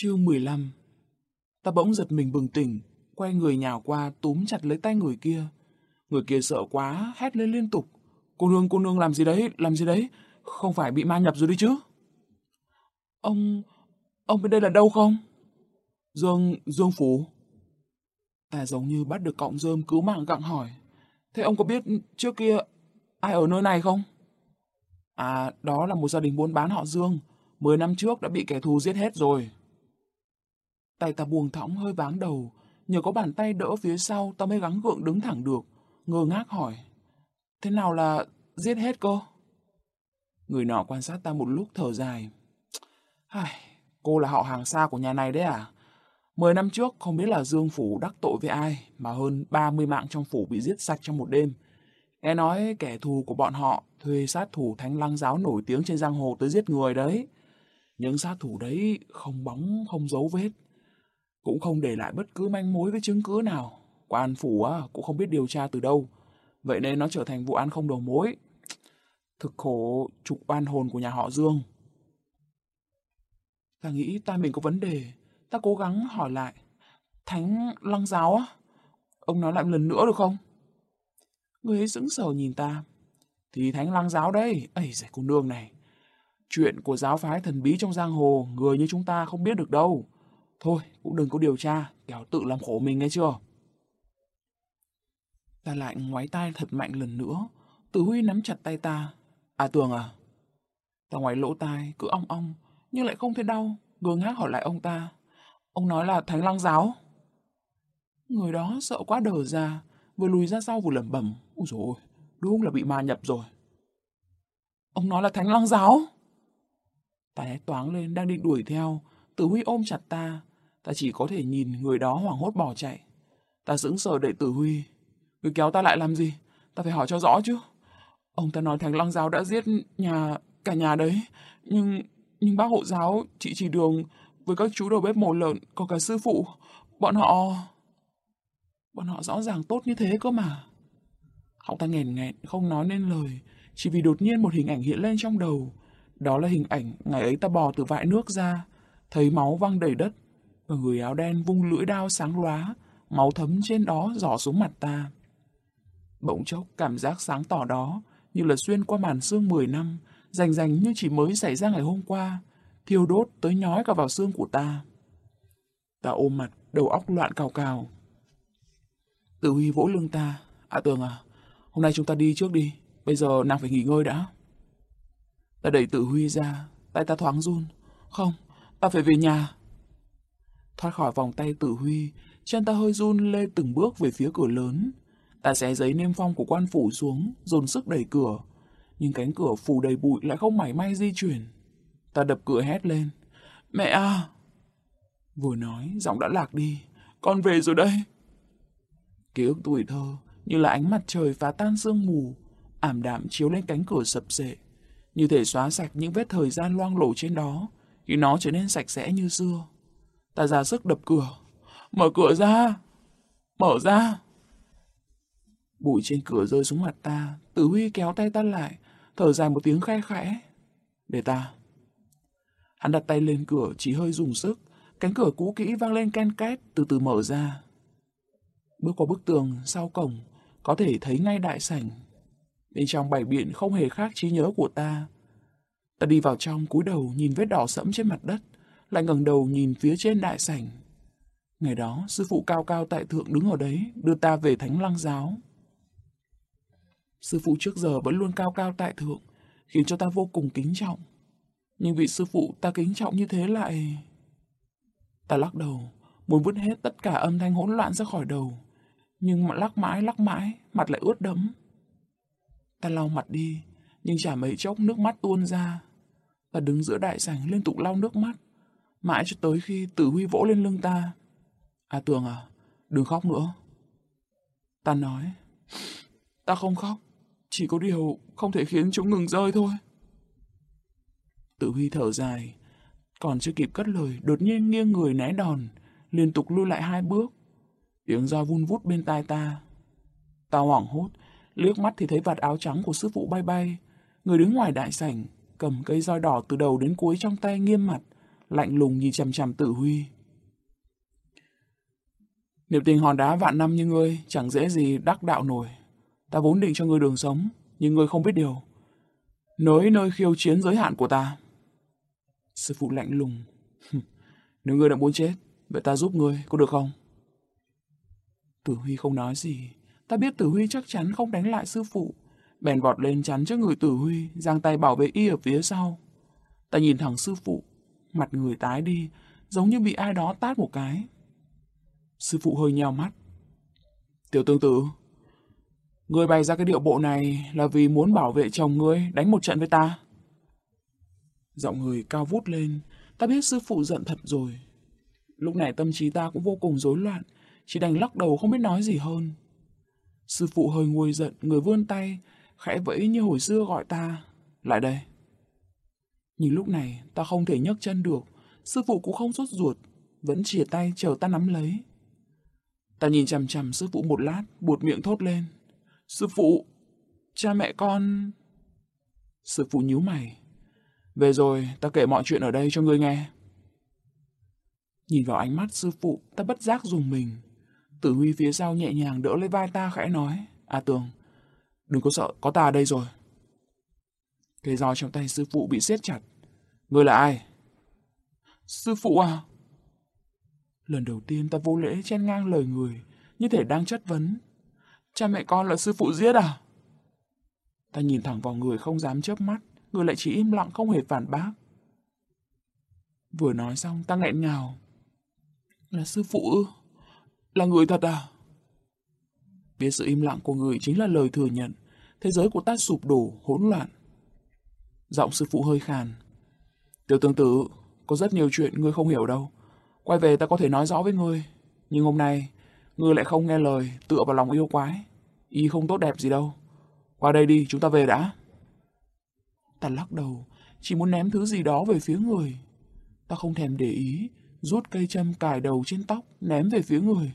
Chương 15 Ta bỗng giật mình bừng tỉnh, quay người nhào qua túm chặt lấy tay người kia. Người kia sợ quá, hét lên liên tục. Cô nương, cô nương làm gì đấy, làm gì đấy? Không phải bị ma nhập rồi đi chứ? Ông, ông bên đây là đâu không? Dương, Dương Phú. Ta giống như bắt được cọng rơm cứu mạng gặng hỏi. Thế ông có biết trước kia ai ở nơi này không? À, đó là một gia đình buôn bán họ Dương. Mười năm trước đã bị kẻ thù giết hết rồi. Tay ta buông thõng hơi váng đầu. Nhờ có bàn tay đỡ phía sau ta mới gắng gượng đứng thẳng được. Ngơ ngác hỏi. Thế nào là giết hết cô Người nọ quan sát ta một lúc thở dài. Ai, cô là họ hàng xa của nhà này đấy à? Mười năm trước không biết là Dương Phủ đắc tội với ai mà hơn 30 mạng trong phủ bị giết sạch trong một đêm. Nghe nói kẻ thù của bọn họ thuê sát thủ thánh lăng giáo nổi tiếng trên giang hồ tới giết người đấy. Những sát thủ đấy không bóng, không dấu vết. Cũng không để lại bất cứ manh mối với chứng cứ nào. Quan phủ á, cũng không biết điều tra từ đâu. Vậy nên nó trở thành vụ án không đầu mối. Thực khổ trục oan hồn của nhà họ Dương. Ta nghĩ ta mình có vấn đề. Ta cố gắng hỏi lại. Thánh lăng giáo á? Ông nói lại một lần nữa được không? Người ấy sững sờ nhìn ta. Thì thánh lăng giáo đấy. ấy giải cô nương này. Chuyện của giáo phái thần bí trong giang hồ, người như chúng ta không biết được đâu. Thôi, cũng đừng có điều tra, kéo tự làm khổ mình nghe chưa? Ta lại ngoái tay thật mạnh lần nữa. Tử Huy nắm chặt tay ta. À Tường à? Ta ngoái lỗ tai, cứ ong ong, nhưng lại không thấy đau. Ngơ ngác hỏi lại ông ta. Ông nói là thánh lăng giáo. Người đó sợ quá đờ ra, vừa lùi ra sau vừa lẩm bẩm. Úi dồi ôi, đúng là bị ma nhập rồi. Ông nói là thánh lăng giáo. Ta hét toáng lên đang định đuổi theo. Tử Huy ôm chặt ta. Ta chỉ có thể nhìn người đó hoảng hốt bỏ chạy. Ta sững sờ đệ Tử Huy. Người kéo ta lại làm gì? Ta phải hỏi cho rõ chứ. Ông ta nói thằng lăng giáo đã giết nhà cả nhà đấy. Nhưng nhưng bác hộ giáo, chị chỉ đường với các chú đầu bếp mổ lợn, có cả sư phụ. Bọn họ... Bọn họ rõ ràng tốt như thế cơ mà. Họng ta nghẹn nghẹn, không nói nên lời. Chỉ vì đột nhiên một hình ảnh hiện lên trong đầu. Đó là hình ảnh ngày ấy ta bò từ vại nước ra, thấy máu văng đầy đất, người áo đen vung lưỡi đao sáng lóa, máu thấm trên đó giỏ xuống mặt ta. Bỗng chốc cảm giác sáng tỏ đó như là xuyên qua màn xương 10 năm, rành rành như chỉ mới xảy ra ngày hôm qua, thiêu đốt tới nhói cả vào xương của ta. Ta ôm mặt, đầu óc loạn cào cào. Tử Huy vỗ lưng ta. À Tường à, hôm nay chúng ta đi trước đi, bây giờ nàng phải nghỉ ngơi đã. Ta đẩy Tử Huy ra, tay ta thoáng run. Không, ta phải về nhà. Thoát khỏi vòng tay Tử Huy, chân ta hơi run lê từng bước về phía cửa lớn. Ta xé giấy niêm phong của quan phủ xuống, dồn sức đẩy cửa. Nhưng cánh cửa phủ đầy bụi lại không mảy may di chuyển. Ta đập cửa hét lên. Mẹ à! Vừa nói, giọng đã lạc đi. Con về rồi đây. Ký ức tuổi thơ, như là ánh mặt trời phá tan sương mù, ảm đạm chiếu lên cánh cửa sập sệ, như thể xóa sạch những vết thời gian loang lổ trên đó, khi nó trở nên sạch sẽ như xưa. Ta ra sức đập cửa. Mở cửa ra! Mở ra! Bụi trên cửa rơi xuống mặt ta, Tử Huy kéo tay ta lại, thở dài một tiếng khe khẽ. Để ta. Hắn đặt tay lên cửa, chỉ hơi dùng sức, cánh cửa cũ kỹ vang lên ken két, từ từ mở ra. Bước qua bức tường, sau cổng, có thể thấy ngay đại sảnh. Bên trong bảy biện không hề khác trí nhớ của ta. Ta đi vào trong, cúi đầu nhìn vết đỏ sẫm trên mặt đất, lại ngẩng đầu nhìn phía trên đại sảnh. Ngày đó, sư phụ cao cao tại thượng đứng ở đấy, đưa ta về thánh lăng giáo. Sư phụ trước giờ vẫn luôn cao cao tại thượng, khiến cho ta vô cùng kính trọng. Nhưng vị sư phụ ta kính trọng như thế lại... Ta lắc đầu, muốn vứt hết tất cả âm thanh hỗn loạn ra khỏi đầu. Nhưng mà lắc mãi lắc mãi, mặt lại ướt đẫm. Ta lau mặt đi, nhưng chả mấy chốc nước mắt tuôn ra. Ta đứng giữa đại sảnh liên tục lau nước mắt, mãi cho tới khi Tử Huy vỗ lên lưng ta. À Tường à, đừng khóc nữa. Ta nói, ta không khóc, chỉ có điều không thể khiến chúng ngừng rơi thôi. Tử Huy thở dài, còn chưa kịp cất lời, đột nhiên nghiêng người né đòn, liên tục lui lại hai bước. Tiếng roi vun vút bên tai ta. Ta hoảng hốt, liếc mắt thì thấy vạt áo trắng của sư phụ bay bay. Người đứng ngoài đại sảnh, cầm cây roi đỏ từ đầu đến cuối trong tay nghiêm mặt, lạnh lùng nhìn chằm chằm tử huy. Niệm tình hòn đá vạn năm như ngươi chẳng dễ gì đắc đạo nổi. Ta vốn định cho ngươi đường sống, nhưng ngươi không biết điều. Nới nơi khiêu chiến giới hạn của ta. Sư phụ lạnh lùng. Nếu ngươi đã muốn chết, vậy ta giúp ngươi, có được không? Tử Huy không nói gì. Ta biết Tử Huy chắc chắn không đánh lại sư phụ. Bèn vọt lên chắn trước người Tử Huy, giang tay bảo vệ y ở phía sau. Ta nhìn thẳng sư phụ, mặt người tái đi, giống như bị ai đó tát một cái. Sư phụ hơi nheo mắt. Tiểu tương tử, ngươi bày ra cái điệu bộ này là vì muốn bảo vệ chồng ngươi đánh một trận với ta. Giọng người cao vút lên, ta biết sư phụ giận thật rồi. Lúc này tâm trí ta cũng vô cùng rối loạn, chỉ đành lắc đầu không biết nói gì hơn. Sư phụ hơi nguôi giận, người vươn tay, khẽ vẫy như hồi xưa gọi ta. Lại đây. Nhưng lúc này ta không thể nhấc chân được, sư phụ cũng không sốt ruột, vẫn chìa tay chờ ta nắm lấy. Ta nhìn chằm chằm sư phụ một lát, buột miệng thốt lên. Sư phụ, cha mẹ con... Sư phụ nhíu mày. Về rồi, ta kể mọi chuyện ở đây cho ngươi nghe. Nhìn vào ánh mắt sư phụ, ta bất giác dùng mình. Tử Huy phía sau nhẹ nhàng đỡ lấy vai ta khẽ nói. À Tường, đừng có sợ, có ta ở đây rồi. Cây roi trong tay sư phụ bị siết chặt. Ngươi là ai? Sư phụ à? Lần đầu tiên ta vô lễ chen ngang lời người, như thể đang chất vấn. Cha mẹ con là sư phụ giết à? Ta nhìn thẳng vào người không dám chớp mắt, người lại chỉ im lặng không hề phản bác. Vừa nói xong ta nghẹn ngào. Là sư phụ ư? Là người thật à? Biết sự im lặng của người chính là lời thừa nhận. Thế giới của ta sụp đổ, hỗn loạn. Giọng sư phụ hơi khàn. Tiểu tương tử có rất nhiều chuyện ngươi không hiểu đâu. Quay về ta có thể nói rõ với ngươi. Nhưng hôm nay, ngươi lại không nghe lời, tựa vào lòng yêu quái. Y không tốt đẹp gì đâu. Qua đây đi, chúng ta về đã. Ta lắc đầu, chỉ muốn ném thứ gì đó về phía người. Ta không thèm để ý, rút cây châm cài đầu trên tóc, ném về phía người.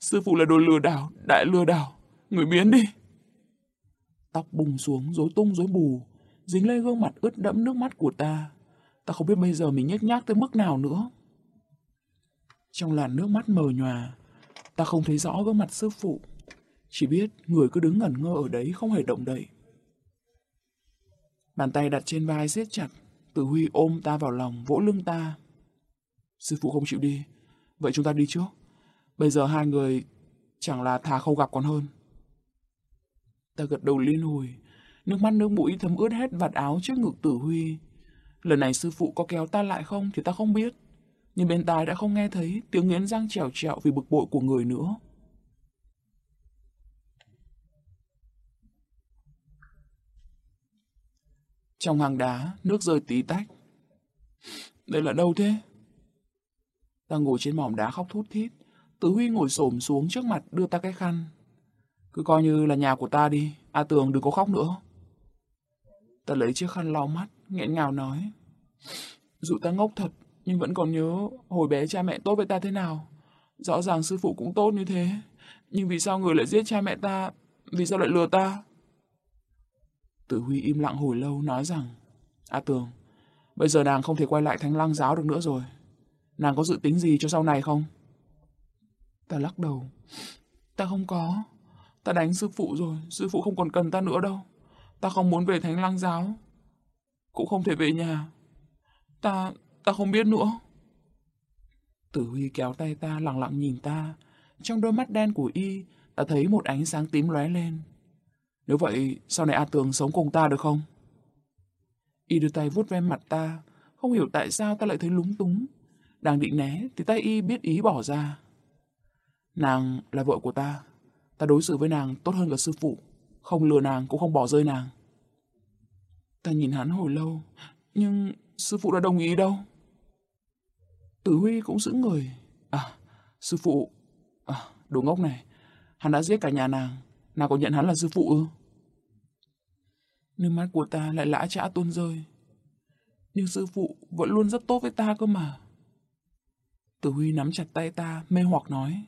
Sư phụ là đồ lừa đảo, đại lừa đảo. Người biến đi. Tóc bùng xuống, rối tung rối bù, dính lên gương mặt ướt đẫm nước mắt của ta. Ta không biết bây giờ mình nhếch nhác tới mức nào nữa. Trong làn nước mắt mờ nhòa, ta không thấy rõ gương mặt sư phụ. Chỉ biết người cứ đứng ngẩn ngơ ở đấy không hề động đậy. Bàn tay đặt trên vai siết chặt, Tử Huy ôm ta vào lòng, vỗ lưng ta. Sư phụ không chịu đi, vậy chúng ta đi trước. Bây giờ hai người chẳng là thà không gặp còn hơn. Ta gật đầu liên hồi, nước mắt nước mũi thấm ướt hết vạt áo trước ngực Tử Huy. Lần này sư phụ có kéo ta lại không thì ta không biết. Nhưng bên tai đã không nghe thấy tiếng nghiến răng trèo trèo vì bực bội của người nữa. Trong hang đá, nước rơi tí tách. Đây là đâu thế? Ta ngồi trên mỏm đá khóc thút thít. Tử Huy ngồi xổm xuống trước mặt đưa ta cái khăn. Cứ coi như là nhà của ta đi, A Tường đừng có khóc nữa. Ta lấy chiếc khăn lau mắt, nghẹn ngào nói. Dù ta ngốc thật, nhưng vẫn còn nhớ hồi bé cha mẹ tốt với ta thế nào. Rõ ràng sư phụ cũng tốt như thế, nhưng vì sao người lại giết cha mẹ ta, vì sao lại lừa ta? Tử Huy im lặng hồi lâu nói rằng, A Tường, bây giờ nàng không thể quay lại thánh lăng giáo được nữa rồi. Nàng có dự tính gì cho sau này không? Ta lắc đầu. Ta không có. Ta đánh sư phụ rồi, sư phụ không còn cần ta nữa đâu. Ta không muốn về thánh lăng giáo. Cũng không thể về nhà. Ta, ta không biết nữa. Tử Huy kéo tay ta lặng lặng nhìn ta. Trong đôi mắt đen của y, ta thấy một ánh sáng tím lóe lên. Nếu vậy, sau này A Tường sống cùng ta được không? Y đưa tay vuốt ve mặt ta, không hiểu tại sao ta lại thấy lúng túng. Đang định né, thì tay Y biết ý bỏ ra. Nàng là vợ của ta, ta đối xử với nàng tốt hơn cả sư phụ, không lừa nàng cũng không bỏ rơi nàng. Ta nhìn hắn hồi lâu, nhưng sư phụ đã đồng ý đâu. Tử Huy cũng giữ người. À, sư phụ, à, đồ ngốc này, hắn đã giết cả nhà nàng, nào có nhận hắn là sư phụ ư? Nước mắt của ta lại lã trã tuôn rơi. Nhưng sư phụ vẫn luôn rất tốt với ta cơ mà. Tử Huy nắm chặt tay ta, mê hoặc nói.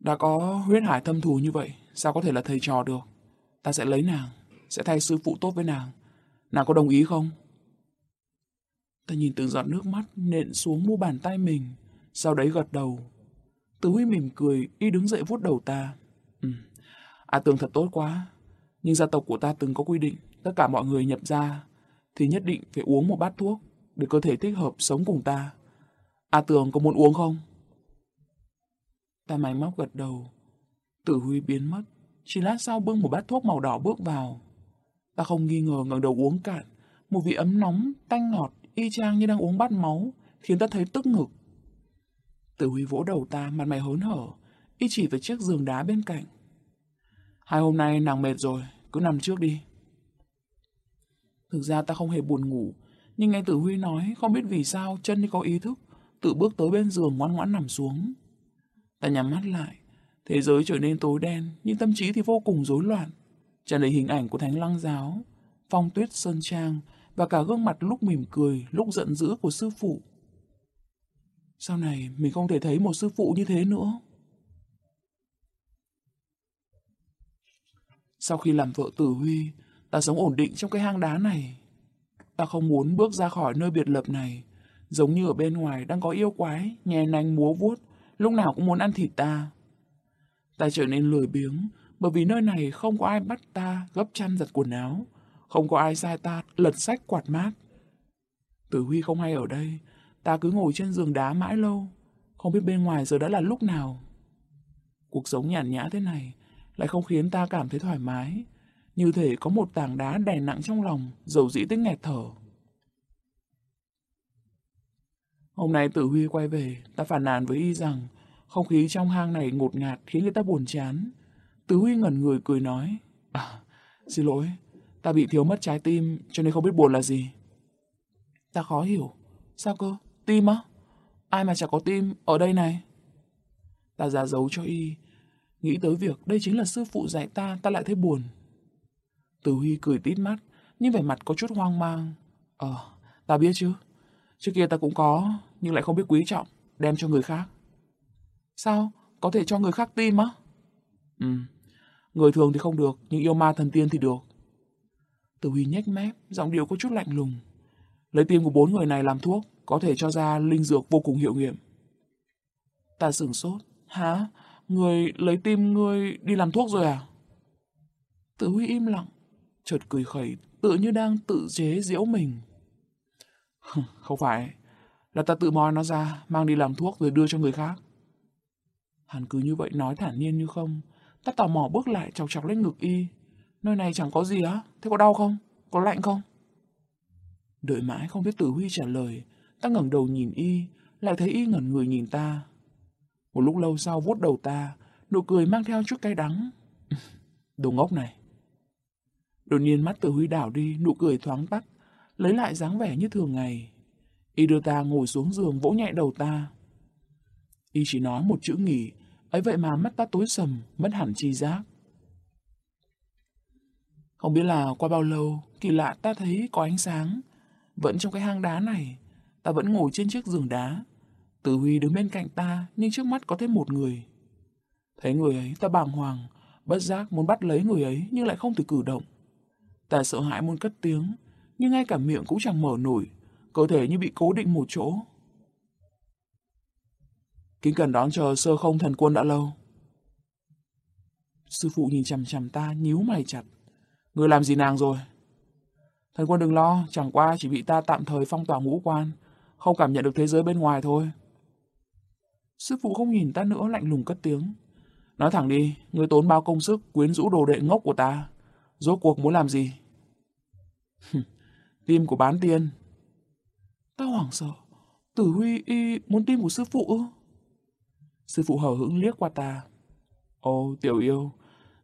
Đã có huyết hải thâm thù như vậy, sao có thể là thầy trò được? Ta sẽ lấy nàng, sẽ thay sư phụ tốt với nàng. Nàng có đồng ý không? Ta nhìn từng giọt nước mắt nện xuống mu bàn tay mình, sau đấy gật đầu. Tử Huy mỉm cười, y đứng dậy vuốt đầu ta. Ừ, A Tường thật tốt quá, nhưng gia tộc của ta từng có quy định, tất cả mọi người nhập gia thì nhất định phải uống một bát thuốc để cơ thể thích hợp sống cùng ta. A Tường có muốn uống không? Ta máy móc gật đầu. Tử Huy biến mất, chỉ lát sau bưng một bát thuốc màu đỏ bước vào. Ta không nghi ngờ ngẩng đầu uống cạn, một vị ấm nóng, tanh ngọt, y chang như đang uống bát máu, khiến ta thấy tức ngực. Tử Huy vỗ đầu ta, mặt mày hớn hở, y chỉ về chiếc giường đá bên cạnh. Hai hôm nay nàng mệt rồi, cứ nằm trước đi. Thực ra ta không hề buồn ngủ, nhưng nghe Tử Huy nói không biết vì sao chân đi có ý thức, tự bước tới bên giường ngoan ngoãn nằm xuống. Ta nhắm mắt lại, thế giới trở nên tối đen, nhưng tâm trí thì vô cùng rối loạn trả đầy hình ảnh của Thánh Lăng Giáo, phong tuyết sơn trang và cả gương mặt lúc mỉm cười, lúc giận dữ của sư phụ. Sau này mình không thể thấy một sư phụ như thế nữa. Sau khi làm vợ tử huy, ta sống ổn định trong cái hang đá này. Ta không muốn bước ra khỏi nơi biệt lập này, giống như ở bên ngoài đang có yêu quái, nhè nanh múa vuốt, lúc nào cũng muốn ăn thịt ta. Ta trở nên lười biếng, bởi vì nơi này không có ai bắt ta gấp chăn giặt quần áo, không có ai sai ta lật sách quạt mát. Tử Huy không hay ở đây, ta cứ ngồi trên giường đá mãi lâu, không biết bên ngoài giờ đã là lúc nào. Cuộc sống nhàn nhã thế này lại không khiến ta cảm thấy thoải mái, như thể có một tảng đá đè nặng trong lòng, dầu dĩ tới nghẹt thở. Hôm nay Tử Huy quay về, ta phản nàn với y rằng không khí trong hang này ngột ngạt khiến người ta buồn chán. Tử Huy ngẩn người cười nói, à, xin lỗi, ta bị thiếu mất trái tim cho nên không biết buồn là gì. Ta khó hiểu, sao cơ, tim á? Ai mà chả có tim ở đây này? Ta ra dấu cho y, nghĩ tới việc đây chính là sư phụ dạy ta, ta lại thấy buồn. Tử Huy cười tít mắt, nhưng vẻ mặt có chút hoang mang. Ờ, ta biết chứ. Trước kia ta cũng có, nhưng lại không biết quý trọng, đem cho người khác. Sao? Có thể cho người khác tim á? Ừ, người thường thì không được, nhưng yêu ma thần tiên thì được. Tử Huy nhếch mép, giọng điệu có chút lạnh lùng. Lấy tim của bốn người này làm thuốc, có thể cho ra linh dược vô cùng hiệu nghiệm. Ta sửng sốt. Hả? Người lấy tim người đi làm thuốc rồi à? Tử Huy im lặng, chợt cười khẩy, tự như đang tự chế diễu mình. Không phải, là ta tự moi nó ra, mang đi làm thuốc rồi đưa cho người khác. Hắn cứ như vậy nói thản nhiên như không. Ta tò mò bước lại chọc chọc lên ngực y. Nơi này chẳng có gì á, thế có đau không? Có lạnh không? Đợi mãi không biết Tử Huy trả lời, ta ngẩng đầu nhìn y, lại thấy y ngẩn người nhìn ta. Một lúc lâu sau vuốt đầu ta, nụ cười mang theo chút cay đắng. Đồ ngốc này. Đột nhiên mắt Tử Huy đảo đi, nụ cười thoáng tắt, lấy lại dáng vẻ như thường ngày. Y đưa ta ngồi xuống giường vỗ nhẹ đầu ta. Y chỉ nói một chữ nghỉ, ấy vậy mà mắt ta tối sầm, mất hẳn chi giác. Không biết là qua bao lâu, kỳ lạ ta thấy có ánh sáng. Vẫn trong cái hang đá này, ta vẫn ngồi trên chiếc giường đá. Tử Huy đứng bên cạnh ta, nhưng trước mắt có thêm một người. Thấy người ấy, ta bàng hoàng, bất giác muốn bắt lấy người ấy nhưng lại không thể cử động. Ta sợ hãi muốn cất tiếng, nhưng ngay cả miệng cũng chẳng mở nổi, cơ thể như bị cố định một chỗ. Kính cần đón chờ sơ không thần quân đã lâu. Sư phụ nhìn chằm chằm ta, nhíu mày chặt. Người làm gì nàng rồi? Thần quân đừng lo, chẳng qua chỉ bị ta tạm thời phong tỏa ngũ quan, không cảm nhận được thế giới bên ngoài thôi. Sư phụ không nhìn ta nữa lạnh lùng cất tiếng. Nói thẳng đi, người tốn bao công sức quyến rũ đồ đệ ngốc của ta. Rốt cuộc muốn làm gì? tim của bán tiên. Ta hoảng sợ. Tử Huy y muốn tim của sư phụ ư? Sư phụ hờ hững liếc qua ta. ô tiểu yêu,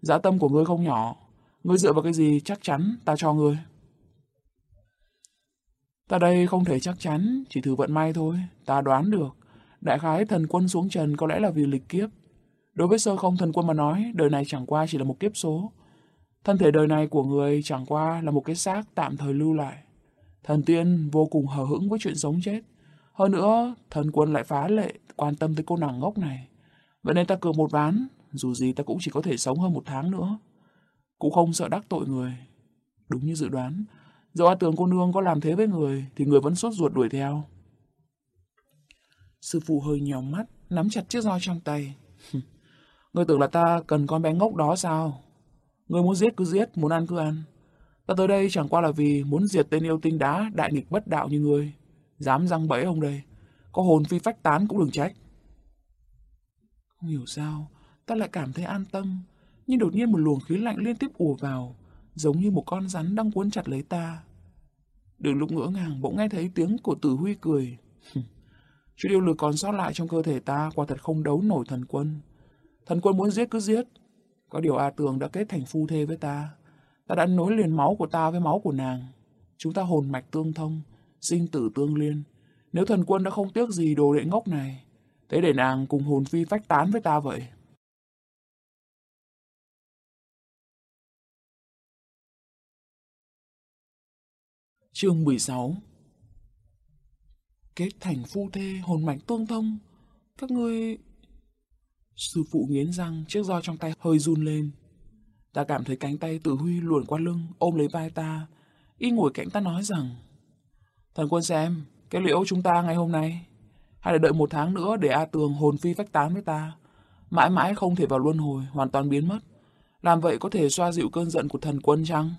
dã tâm của ngươi không nhỏ. Ngươi dựa vào cái gì chắc chắn ta cho ngươi. Ta đây không thể chắc chắn, chỉ thử vận may thôi. Ta đoán được. Đại khái thần quân xuống trần có lẽ là vì lịch kiếp. Đối với sơ không thần quân mà nói, đời này chẳng qua chỉ là một kiếp số. Thân thể đời này của người chẳng qua là một cái xác tạm thời lưu lại. Thần tiên vô cùng hờ hững với chuyện sống chết. Hơn nữa, thần quân lại phá lệ quan tâm tới cô nàng ngốc này. Vậy nên ta cược một ván, dù gì ta cũng chỉ có thể sống hơn một tháng nữa. Cũng không sợ đắc tội người. Đúng như dự đoán, Dẫu A Tường cô nương có làm thế với người, thì người vẫn sốt ruột đuổi theo. Sư phụ hơi nhòm mắt, nắm chặt chiếc roi trong tay. người tưởng là ta cần con bé ngốc đó sao? người muốn giết cứ giết, muốn ăn cứ ăn. Ta tới đây chẳng qua là vì muốn diệt tên yêu tinh đá đại nghịch bất đạo như người Dám răng bẫy ông đây. Có hồn phi phách tán cũng đừng trách. Không hiểu sao, ta lại cảm thấy an tâm. Nhưng đột nhiên một luồng khí lạnh liên tiếp ùa vào, giống như một con rắn đang cuốn chặt lấy ta. Đường lúc ngỡ ngàng bỗng nghe thấy tiếng của tử huy cười. Chuyện yêu lực còn sót lại trong cơ thể ta quả thật không đấu nổi thần quân. Thần quân muốn giết cứ giết. Có điều A Tường đã kết thành phu thê với ta. Ta đã nối liền máu của ta với máu của nàng. Chúng ta hồn mạch tương thông, sinh tử tương liên. Nếu thần quân đã không tiếc gì đồ đệ ngốc này, thế để nàng cùng hồn phi phách tán với ta vậy. Chương 16 Kết thành phu thê, hồn mạch tương thông. Các ngươi... Sư phụ nghiến răng, chiếc roi trong tay hơi run lên. Ta cảm thấy cánh tay tử huy luồn qua lưng, ôm lấy vai ta. Y ngồi cạnh ta nói rằng, Thần quân xem, cái liễu chúng ta ngày hôm nay, hay là đợi một tháng nữa để A Tường hồn phi phách tán với ta, mãi mãi không thể vào luân hồi, hoàn toàn biến mất. Làm vậy có thể xoa dịu cơn giận của thần quân chăng?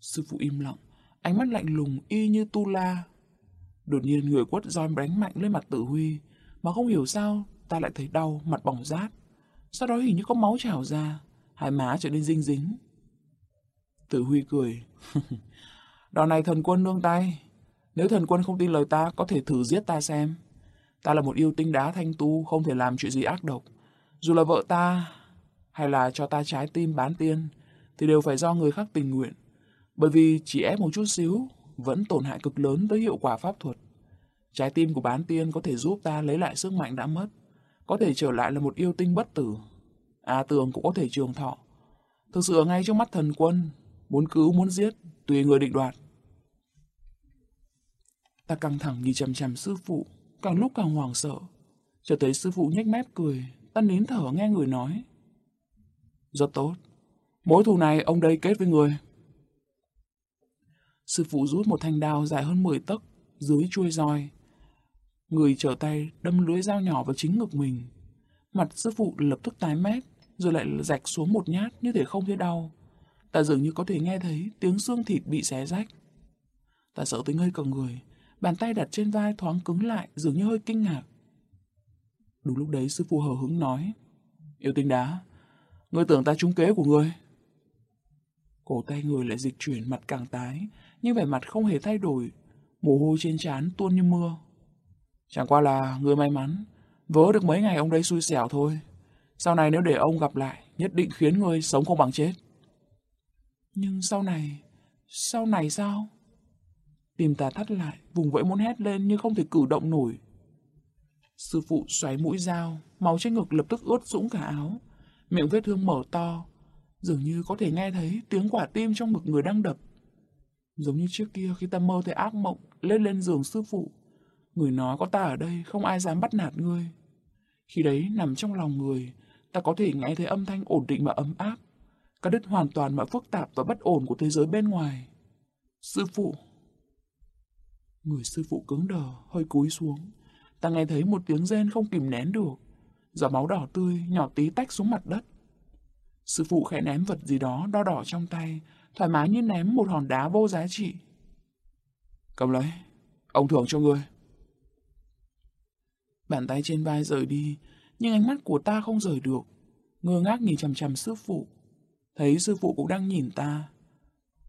Sư phụ im lặng, ánh mắt lạnh lùng y như tu la. Đột nhiên người quất roi đánh mạnh lên mặt tử huy, mà không hiểu sao ta lại thấy đau, mặt bỏng rát. Sau đó hình như có máu trào ra, hai má trở nên dinh dính. Tử Huy cười. Đòn này thần quân nương tay. Nếu thần quân không tin lời ta, có thể thử giết ta xem. Ta là một yêu tinh đá thanh tu, không thể làm chuyện gì ác độc. Dù là vợ ta, hay là cho ta trái tim bán tiên, thì đều phải do người khác tình nguyện. Bởi vì chỉ ép một chút xíu, vẫn tổn hại cực lớn tới hiệu quả pháp thuật. Trái tim của bán tiên có thể giúp ta lấy lại sức mạnh đã mất, có thể trở lại là một yêu tinh bất tử. A tường cũng có thể trường thọ. Thực sự ở ngay trong mắt thần quân, muốn cứu muốn giết, tùy người định đoạt. Ta căng thẳng nhìn chằm chằm sư phụ, càng lúc càng hoảng sợ. chợt thấy sư phụ nhếch mép cười, ta nín thở nghe người nói. Rất tốt, mối thù này ông đây kết với người. Sư phụ rút một thanh đao dài hơn 10 tấc dưới chuôi roi. Người trở tay đâm lưỡi dao nhỏ vào chính ngực mình. Mặt sư phụ lập tức tái mét, rồi lại rạch xuống một nhát như thể không thấy đau. Ta dường như có thể nghe thấy tiếng xương thịt bị xé rách. Ta sợ tới ngây cả người, bàn tay đặt trên vai thoáng cứng lại, dường như hơi kinh ngạc. Đúng lúc đấy sư phụ hờ hứng nói, Yêu tinh đá, ngươi tưởng ta trúng kế của ngươi. Cổ tay người lại dịch chuyển mặt càng tái, nhưng vẻ mặt không hề thay đổi, mồ hôi trên trán tuôn như mưa. Chẳng qua là người may mắn, vớ được mấy ngày ông đấy xui xẻo thôi. Sau này nếu để ông gặp lại, nhất định khiến người sống không bằng chết. Nhưng sau này, sau này sao? Tim ta thắt lại, vùng vẫy muốn hét lên nhưng không thể cử động nổi. Sư phụ xoáy mũi dao, máu trên ngực lập tức ướt sũng cả áo. Miệng vết thương mở to, dường như có thể nghe thấy tiếng quả tim trong ngực người đang đập. Giống như trước kia khi ta mơ thấy ác mộng lên lên giường sư phụ. Người nói có ta ở đây, không ai dám bắt nạt ngươi. Khi đấy nằm trong lòng người, ta có thể nghe thấy âm thanh ổn định và ấm áp. Cắt đứt hoàn toàn mọi phức tạp và bất ổn của thế giới bên ngoài. Sư phụ. Người sư phụ cứng đờ, hơi cúi xuống. Ta nghe thấy một tiếng rên không kìm nén được. Giọt máu đỏ tươi nhỏ tí tách xuống mặt đất. Sư phụ khẽ ném vật gì đó đo đỏ trong tay, thoải mái như ném một hòn đá vô giá trị. Cầm lấy, ông thưởng cho ngươi. Bàn tay trên vai rời đi, nhưng ánh mắt của ta không rời được. Ngơ ngác nhìn chằm chằm sư phụ. Thấy sư phụ cũng đang nhìn ta.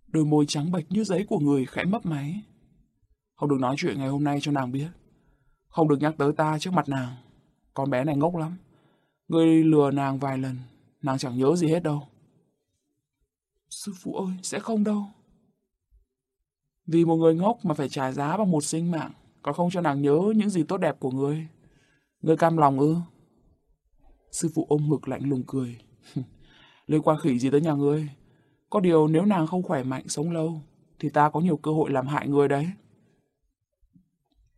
Đôi môi trắng bệch như giấy của người khẽ mấp máy. Không được nói chuyện ngày hôm nay cho nàng biết. Không được nhắc tới ta trước mặt nàng. Con bé này ngốc lắm. người lừa nàng vài lần, nàng chẳng nhớ gì hết đâu. Sư phụ ơi, sẽ không đâu. Vì một người ngốc mà phải trả giá bằng một sinh mạng, còn không cho nàng nhớ những gì tốt đẹp của người, người cam lòng ư? Sư phụ ôm ngực lạnh lùng cười. Liên quan khỉ gì tới nhà ngươi? Có điều nếu nàng không khỏe mạnh sống lâu, thì ta có nhiều cơ hội làm hại ngươi đấy.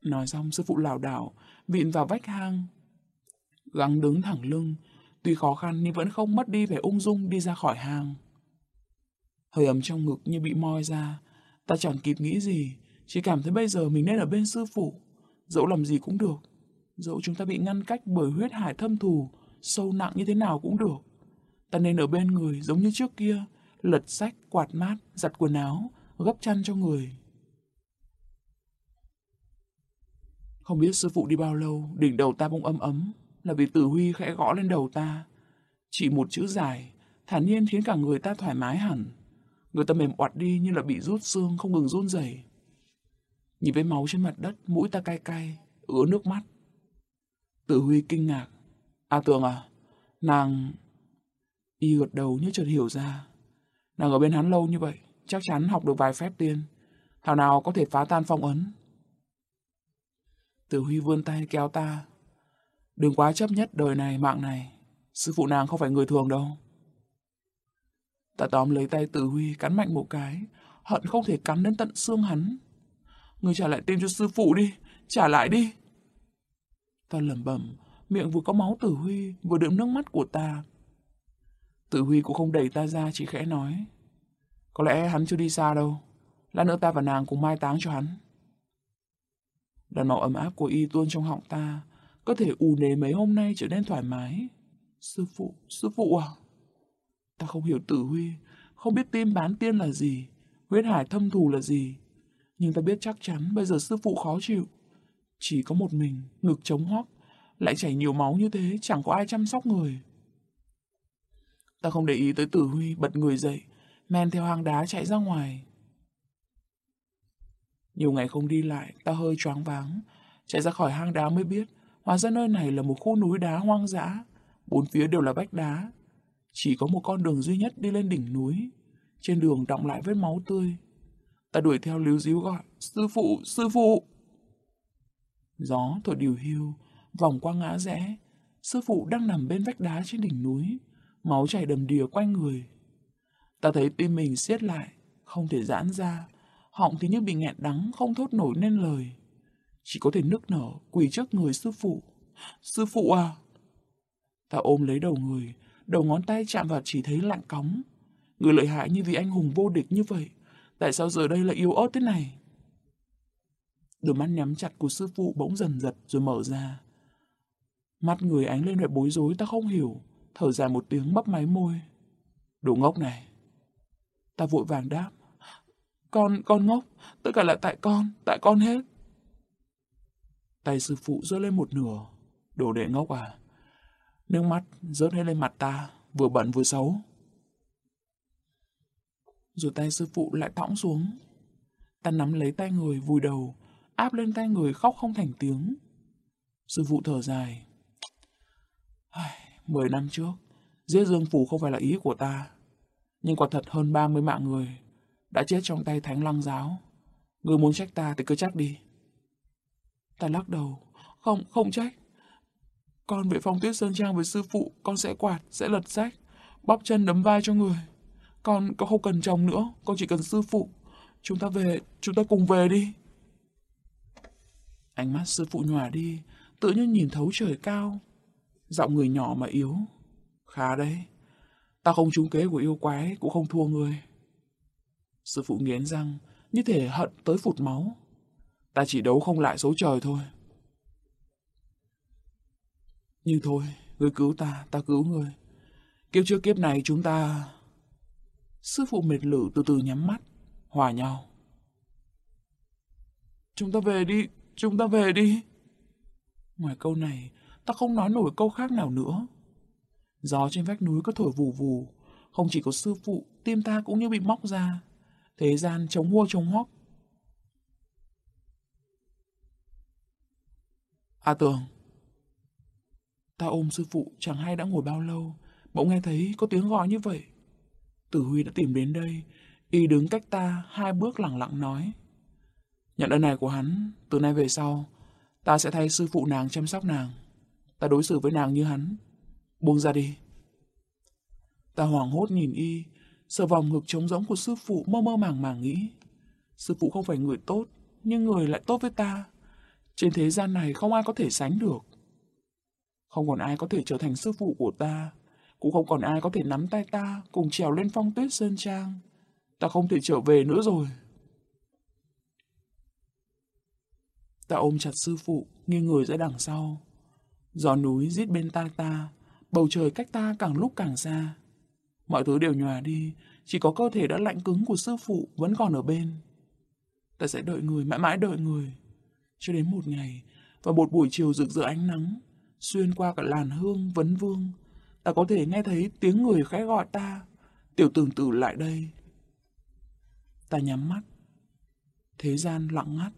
Nói xong sư phụ lảo đảo, vịn vào vách hang. Gắng đứng thẳng lưng, tuy khó khăn nhưng vẫn không mất đi vẻ ung dung đi ra khỏi hang. Hơi ấm trong ngực như bị moi ra. Ta chẳng kịp nghĩ gì, chỉ cảm thấy bây giờ mình nên ở bên sư phụ. Dẫu làm gì cũng được. Dẫu chúng ta bị ngăn cách bởi huyết hải thâm thù, sâu nặng như thế nào cũng được. Ta nên ở bên người giống như trước kia, lật sách, quạt mát, giặt quần áo, gấp chăn cho người. Không biết sư phụ đi bao lâu, đỉnh đầu ta bỗng ấm ấm, là vì tử huy khẽ gõ lên đầu ta. Chỉ một chữ dài, thản nhiên khiến cả người ta thoải mái hẳn. Người ta mềm oặt đi như là bị rút xương không ngừng run rẩy. Nhìn với máu trên mặt đất, mũi ta cay cay, ứa nước mắt. Tử Huy kinh ngạc. À Tường à, nàng... Y gật đầu như chợt hiểu ra. Nàng ở bên hắn lâu như vậy, chắc chắn học được vài phép tiên. Thảo nào có thể phá tan phong ấn. Tử Huy vươn tay kéo ta. Đừng quá chấp nhất đời này, mạng này. Sư phụ nàng không phải người thường đâu. Ta tóm lấy tay Tử Huy, cắn mạnh một cái. Hận không thể cắn đến tận xương hắn. Người trả lại tên cho sư phụ đi, trả lại đi. Ta lẩm bẩm, miệng vừa có máu Tử Huy, vừa đượm nước mắt của ta. Tử Huy cũng không đẩy ta ra, chỉ khẽ nói. Có lẽ hắn chưa đi xa đâu. Lát nữa ta và nàng cùng mai táng cho hắn. Đàn màu ấm áp của y tuôn trong họng ta, có thể ù nề mấy hôm nay trở nên thoải mái. Sư phụ, sư phụ à? Ta không hiểu tử huy, không biết tim bán tiên là gì, huyết hải thâm thù là gì. Nhưng ta biết chắc chắn bây giờ sư phụ khó chịu. Chỉ có một mình, ngực trống hóc, lại chảy nhiều máu như thế, chẳng có ai chăm sóc người. Ta không để ý tới tử huy, bật người dậy, men theo hang đá chạy ra ngoài. Nhiều ngày không đi lại, ta hơi choáng váng. Chạy ra khỏi hang đá mới biết, hóa ra nơi này là một khu núi đá hoang dã. Bốn phía đều là vách đá. Chỉ có một con đường duy nhất đi lên đỉnh núi. Trên đường đọng lại vết máu tươi. Ta đuổi theo líu díu gọi, sư phụ, sư phụ. Gió thổi điều hiu, vòng qua ngã rẽ. Sư phụ đang nằm bên vách đá trên đỉnh núi. Máu chảy đầm đìa quanh người. Ta thấy tim mình siết lại, không thể giãn ra họng thì như bị nghẹn đắng, không thốt nổi nên lời. Chỉ có thể nức nở, quỳ trước người sư phụ. Sư phụ à! Ta ôm lấy đầu người, đầu ngón tay chạm vào chỉ thấy lạnh cóng. Người lợi hại như vị anh hùng vô địch như vậy, tại sao giờ đây lại yếu ớt thế này? Đôi mắt nhắm chặt của sư phụ bỗng dần giật rồi mở ra. Mắt người ánh lên vẻ bối rối ta không hiểu, thở dài một tiếng bắp máy môi. Đồ ngốc này. Ta vội vàng đáp. Con, con ngốc, tất cả là tại con, tại con hết. Tay sư phụ rơi lên một nửa. Đồ đệ ngốc à? Nước mắt rớt hết lên mặt ta, vừa bẩn vừa xấu. Rồi tay sư phụ lại thõng xuống. Ta nắm lấy tay người vùi đầu, áp lên tay người khóc không thành tiếng. Sư phụ thở dài. Mười năm trước, giết Dương Phủ không phải là ý của ta. Nhưng quả thật hơn 30 mạng người đã chết trong tay thánh lăng giáo. Người muốn trách ta thì cứ trách đi. Ta lắc đầu. Không, không trách. Con về phong tuyết sơn trang với sư phụ, con sẽ quạt, sẽ lật sách, bóp chân đấm vai cho người. Con, con không cần chồng nữa, con chỉ cần sư phụ. Chúng ta về, chúng ta cùng về đi. Ánh mắt sư phụ nhòa đi, tự nhiên nhìn thấu trời cao. Giọng người nhỏ mà yếu. Khá đấy. Ta không trúng kế của yêu quái, cũng không thua người. Sư phụ nghiến răng, như thể hận tới phụt máu. Ta chỉ đấu không lại số trời thôi. Nhưng thôi, người cứu ta, ta cứu người Kiếp trước kiếp này chúng ta... Sư phụ mệt lử từ từ nhắm mắt, hòa nhau. Chúng ta về đi, chúng ta về đi. Ngoài câu này, ta không nói nổi câu khác nào nữa. Gió trên vách núi có thổi vù vù, không chỉ có sư phụ, tim ta cũng như bị móc ra thế gian chống hua chống hoắc. À Tường, ta ôm sư phụ chẳng hay đã ngồi bao lâu, bỗng nghe thấy có tiếng gọi như vậy. Tử Huy đã tìm đến đây, y đứng cách ta hai bước lặng lặng nói. Nhận ơn này của hắn, từ nay về sau, ta sẽ thay sư phụ nàng chăm sóc nàng. Ta đối xử với nàng như hắn. Buông ra đi. Ta hoảng hốt nhìn y, Sờ vòng ngực trống rỗng của sư phụ mơ mơ màng màng nghĩ. Sư phụ không phải người tốt, nhưng người lại tốt với ta. Trên thế gian này không ai có thể sánh được. Không còn ai có thể trở thành sư phụ của ta. Cũng không còn ai có thể nắm tay ta cùng trèo lên phong tuyết sơn trang. Ta không thể trở về nữa rồi. Ta ôm chặt sư phụ, nghiêng người ra đằng sau. Gió núi rít bên tai ta, bầu trời cách ta càng lúc càng xa. Mọi thứ đều nhòa đi, chỉ có cơ thể đã lạnh cứng của sư phụ vẫn còn ở bên. Ta sẽ đợi người, mãi mãi đợi người. Cho đến một ngày, và một buổi chiều rực rỡ ánh nắng, xuyên qua cả làn hương vấn vương, ta có thể nghe thấy tiếng người khẽ gọi ta, tiểu tưởng tử lại đây. Ta nhắm mắt, thế gian lặng ngắt.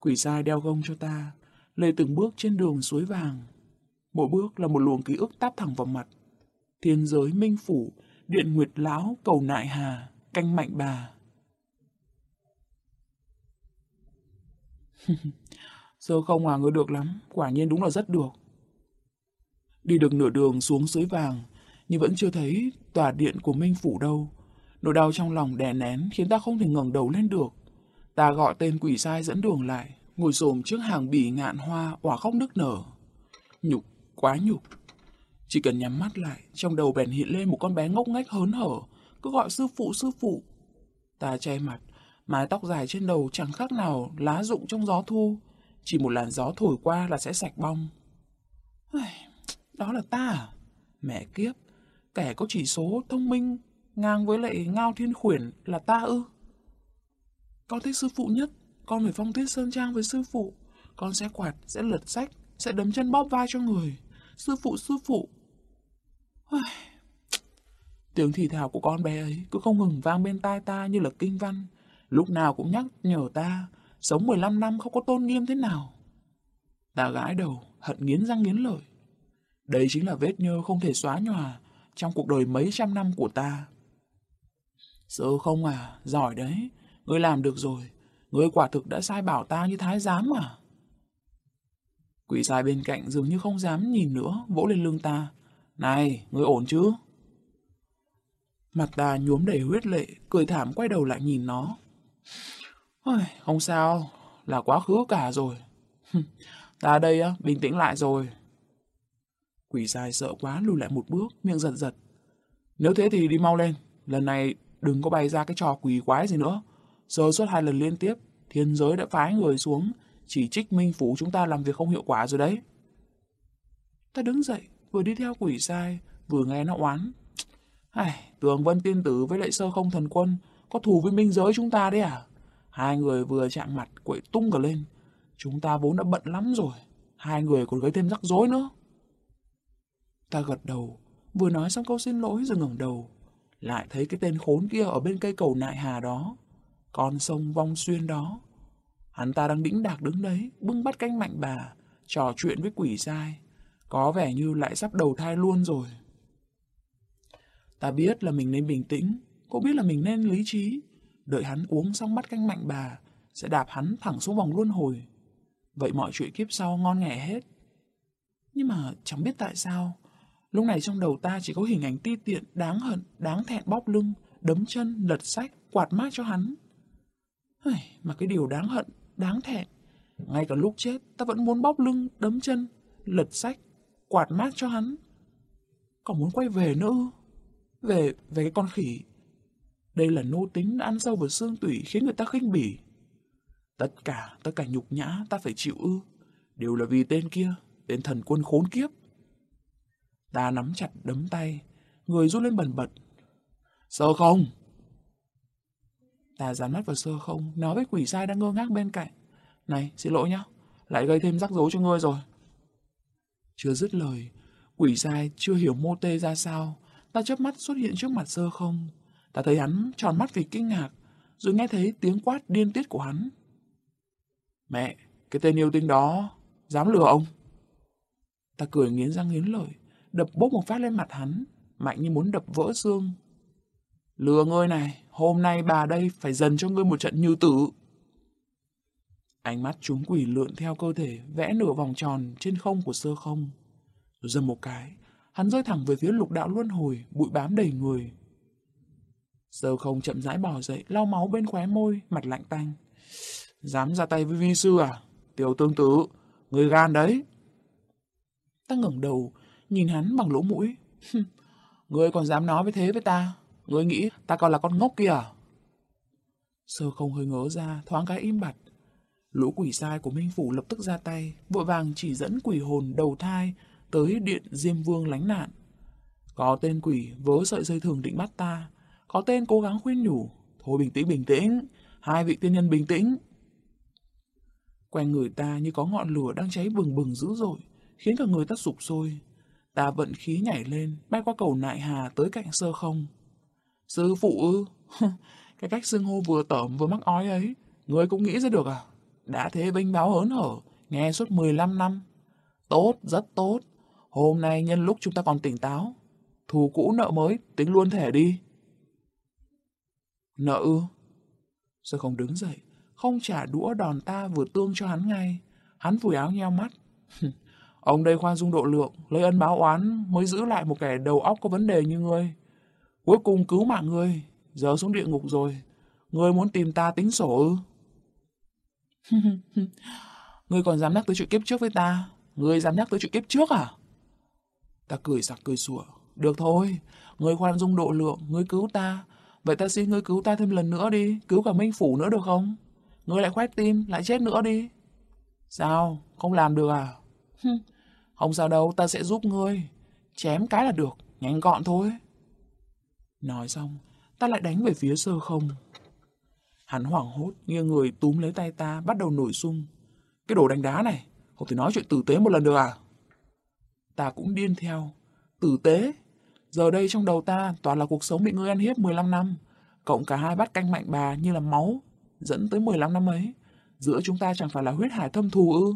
Quỷ sai đeo gông cho ta, lê từng bước trên đường suối vàng. Mỗi bước là một luồng ký ức táp thẳng vào mặt. Thiên giới minh phủ, điện nguyệt lão, cầu nại hà, canh mạnh bà. giờ không à, ngờ được lắm, quả nhiên đúng là rất được. Đi được nửa đường xuống suối vàng, nhưng vẫn chưa thấy tòa điện của Minh Phủ đâu. Nỗi đau trong lòng đè nén khiến ta không thể ngẩng đầu lên được. Ta gọi tên quỷ sai dẫn đường lại, ngồi xổm trước hàng bì ngạn hoa, quả khóc nức nở. Nhục, quá nhục. Chỉ cần nhắm mắt lại, trong đầu bèn hiện lên một con bé ngốc nghếch hớn hở, cứ gọi sư phụ sư phụ. Ta che mặt, mái tóc dài trên đầu chẳng khác nào lá rụng trong gió thu, chỉ một làn gió thổi qua là sẽ sạch bong. Đó là ta à? Mẹ kiếp, kẻ có chỉ số thông minh ngang với lại Ngao Thiên Khuyển là ta ư? Con thích sư phụ nhất, con phải phong tuyết sơn trang với sư phụ. Con sẽ quạt, sẽ lật sách, sẽ đấm chân bóp vai cho người. Sư phụ, sư phụ. Tiếng thì thào của con bé ấy cứ không ngừng vang bên tai ta như là kinh văn. Lúc nào cũng nhắc nhở ta, sống 15 năm không có tôn nghiêm thế nào. Ta gãi đầu, hận nghiến răng nghiến lợi. Đây chính là vết nhơ không thể xóa nhòa trong cuộc đời mấy trăm năm của ta. Sơ không à, giỏi đấy, ngươi làm được rồi. Ngươi quả thực đã sai bảo ta như thái giám mà. Quỷ sai bên cạnh dường như không dám nhìn nữa, vỗ lên lưng ta. Này, ngươi ổn chứ? Mặt ta nhuốm đầy huyết lệ, cười thảm quay đầu lại nhìn nó. Ôi, không sao, là quá khứ cả rồi. ta đây á, bình tĩnh lại rồi. Quỷ sai sợ quá lùi lại một bước, miệng giật giật. Nếu thế thì đi mau lên, lần này đừng có bày ra cái trò quỷ quái gì nữa. Sơ suốt hai lần liên tiếp, thiên giới đã phái người xuống, chỉ trích minh phủ chúng ta làm việc không hiệu quả rồi đấy. Ta đứng dậy, vừa đi theo quỷ sai, vừa nghe nó oán. Ai, tường vân tiên tử với lại sơ không thần quân, có thù với minh giới chúng ta đấy à? Hai người vừa chạm mặt quậy tung cả lên. Chúng ta vốn đã bận lắm rồi. Hai người còn gây thêm rắc rối nữa. Ta gật đầu, vừa nói xong câu xin lỗi rồi ngẩng đầu. Lại thấy cái tên khốn kia ở bên cây cầu nại hà đó. Con sông vong xuyên đó. Hắn ta đang đĩnh đạc đứng đấy, bưng bắt canh mạnh bà, trò chuyện với quỷ sai. Có vẻ như lại sắp đầu thai luôn rồi. Ta biết là mình nên bình tĩnh, cũng biết là mình nên lý trí. Đợi hắn uống xong bắt canh mạnh bà, sẽ đạp hắn thẳng xuống vòng luân hồi. Vậy mọi chuyện kiếp sau ngon nghẻ hết. Nhưng mà chẳng biết tại sao, lúc này trong đầu ta chỉ có hình ảnh ti tiện, đáng hận, đáng thẹn bóp lưng, đấm chân, lật sách, quạt mát cho hắn. Mà cái điều đáng hận, đáng thẹn, ngay cả lúc chết ta vẫn muốn bóp lưng, đấm chân, lật sách, quạt mát cho hắn. Còn muốn quay về nữa Về, về cái con khỉ. Đây là nô tính đã ăn sâu vào xương tủy khiến người ta khinh bỉ. Tất cả, tất cả nhục nhã ta phải chịu ư. Đều là vì tên kia, tên thần quân khốn kiếp. Ta nắm chặt đấm tay, người rút lên bần bật. Sợ không? Ta dán mắt vào sơ không, nói với quỷ sai đang ngơ ngác bên cạnh. Này, xin lỗi nhá, lại gây thêm rắc rối cho ngươi rồi. Chưa dứt lời, quỷ sai chưa hiểu mô tê ra sao, ta chớp mắt xuất hiện trước mặt sơ không. Ta thấy hắn tròn mắt vì kinh ngạc, rồi nghe thấy tiếng quát điên tiết của hắn. Mẹ, cái tên yêu tinh đó, dám lừa ông. Ta cười nghiến răng nghiến lợi, đập bốc một phát lên mặt hắn, mạnh như muốn đập vỡ xương. Lừa ngươi này, hôm nay bà đây phải dần cho ngươi một trận như tử. Ánh mắt chúng quỷ lượn theo cơ thể, vẽ nửa vòng tròn trên không của sơ không. Rồi dầm một cái, hắn rơi thẳng về phía lục đạo luân hồi, bụi bám đầy người. Sơ không chậm rãi bỏ dậy, lau máu bên khóe môi, mặt lạnh tanh. Dám ra tay với vi sư à? Tiểu tương tử, người gan đấy. Ta ngẩng đầu, nhìn hắn bằng lỗ mũi. người còn dám nói với thế với ta? Ngươi nghĩ ta còn là con ngốc kia à? Sơ không hơi ngớ ra, thoáng cái im bặt. Lũ quỷ sai của Minh Phủ lập tức ra tay, vội vàng chỉ dẫn quỷ hồn đầu thai tới điện Diêm Vương lánh nạn. Có tên quỷ vớ sợi dây thường định bắt ta, có tên cố gắng khuyên nhủ. Thôi bình tĩnh bình tĩnh, hai vị tiên nhân bình tĩnh. Quanh người ta như có ngọn lửa đang cháy bừng bừng dữ dội, khiến cả người ta sụp sôi. Ta vận khí nhảy lên, bay qua cầu nại hà tới cạnh sơ không. Sư phụ ư? cái cách xưng hô vừa tởm vừa mắc ói ấy, người cũng nghĩ ra được à? Đã thế binh báo hớn hở, nghe suốt 15 năm. Tốt, rất tốt. Hôm nay nhân lúc chúng ta còn tỉnh táo, thù cũ nợ mới, tính luôn thẻ đi. Nợ ư? Sơ không đứng dậy, không trả đũa đòn ta vừa tương cho hắn ngay. Hắn vùi áo nheo mắt. Ông đây khoan dung độ lượng, lấy ân báo oán mới giữ lại một kẻ đầu óc có vấn đề như ngươi. Cuối cùng cứu mạng ngươi, giờ xuống địa ngục rồi. Ngươi muốn tìm ta tính sổ ư? ngươi còn dám nhắc tới chuyện kiếp trước với ta? Ngươi dám nhắc tới chuyện kiếp trước à? Ta cười sặc cười sủa. Được thôi, ngươi khoan dung độ lượng, ngươi cứu ta. Vậy ta xin ngươi cứu ta thêm lần nữa đi, cứu cả Minh Phủ nữa được không? Ngươi lại khoét tim, lại chết nữa đi. Sao? Không làm được à? Không sao đâu, ta sẽ giúp ngươi. Chém cái là được, nhanh gọn thôi. Nói xong, ta lại đánh về phía sơ không. Hắn hoảng hốt, nghiêng người túm lấy tay ta, bắt đầu nổi sung. Cái đồ đánh đá này, không thể nói chuyện tử tế một lần được à? Ta cũng điên theo. Tử tế? Giờ đây trong đầu ta toàn là cuộc sống bị ngươi ăn hiếp 15 năm. Cộng cả hai bát canh mạnh bà như là máu, dẫn tới 15 năm ấy. Giữa chúng ta chẳng phải là huyết hải thâm thù ư?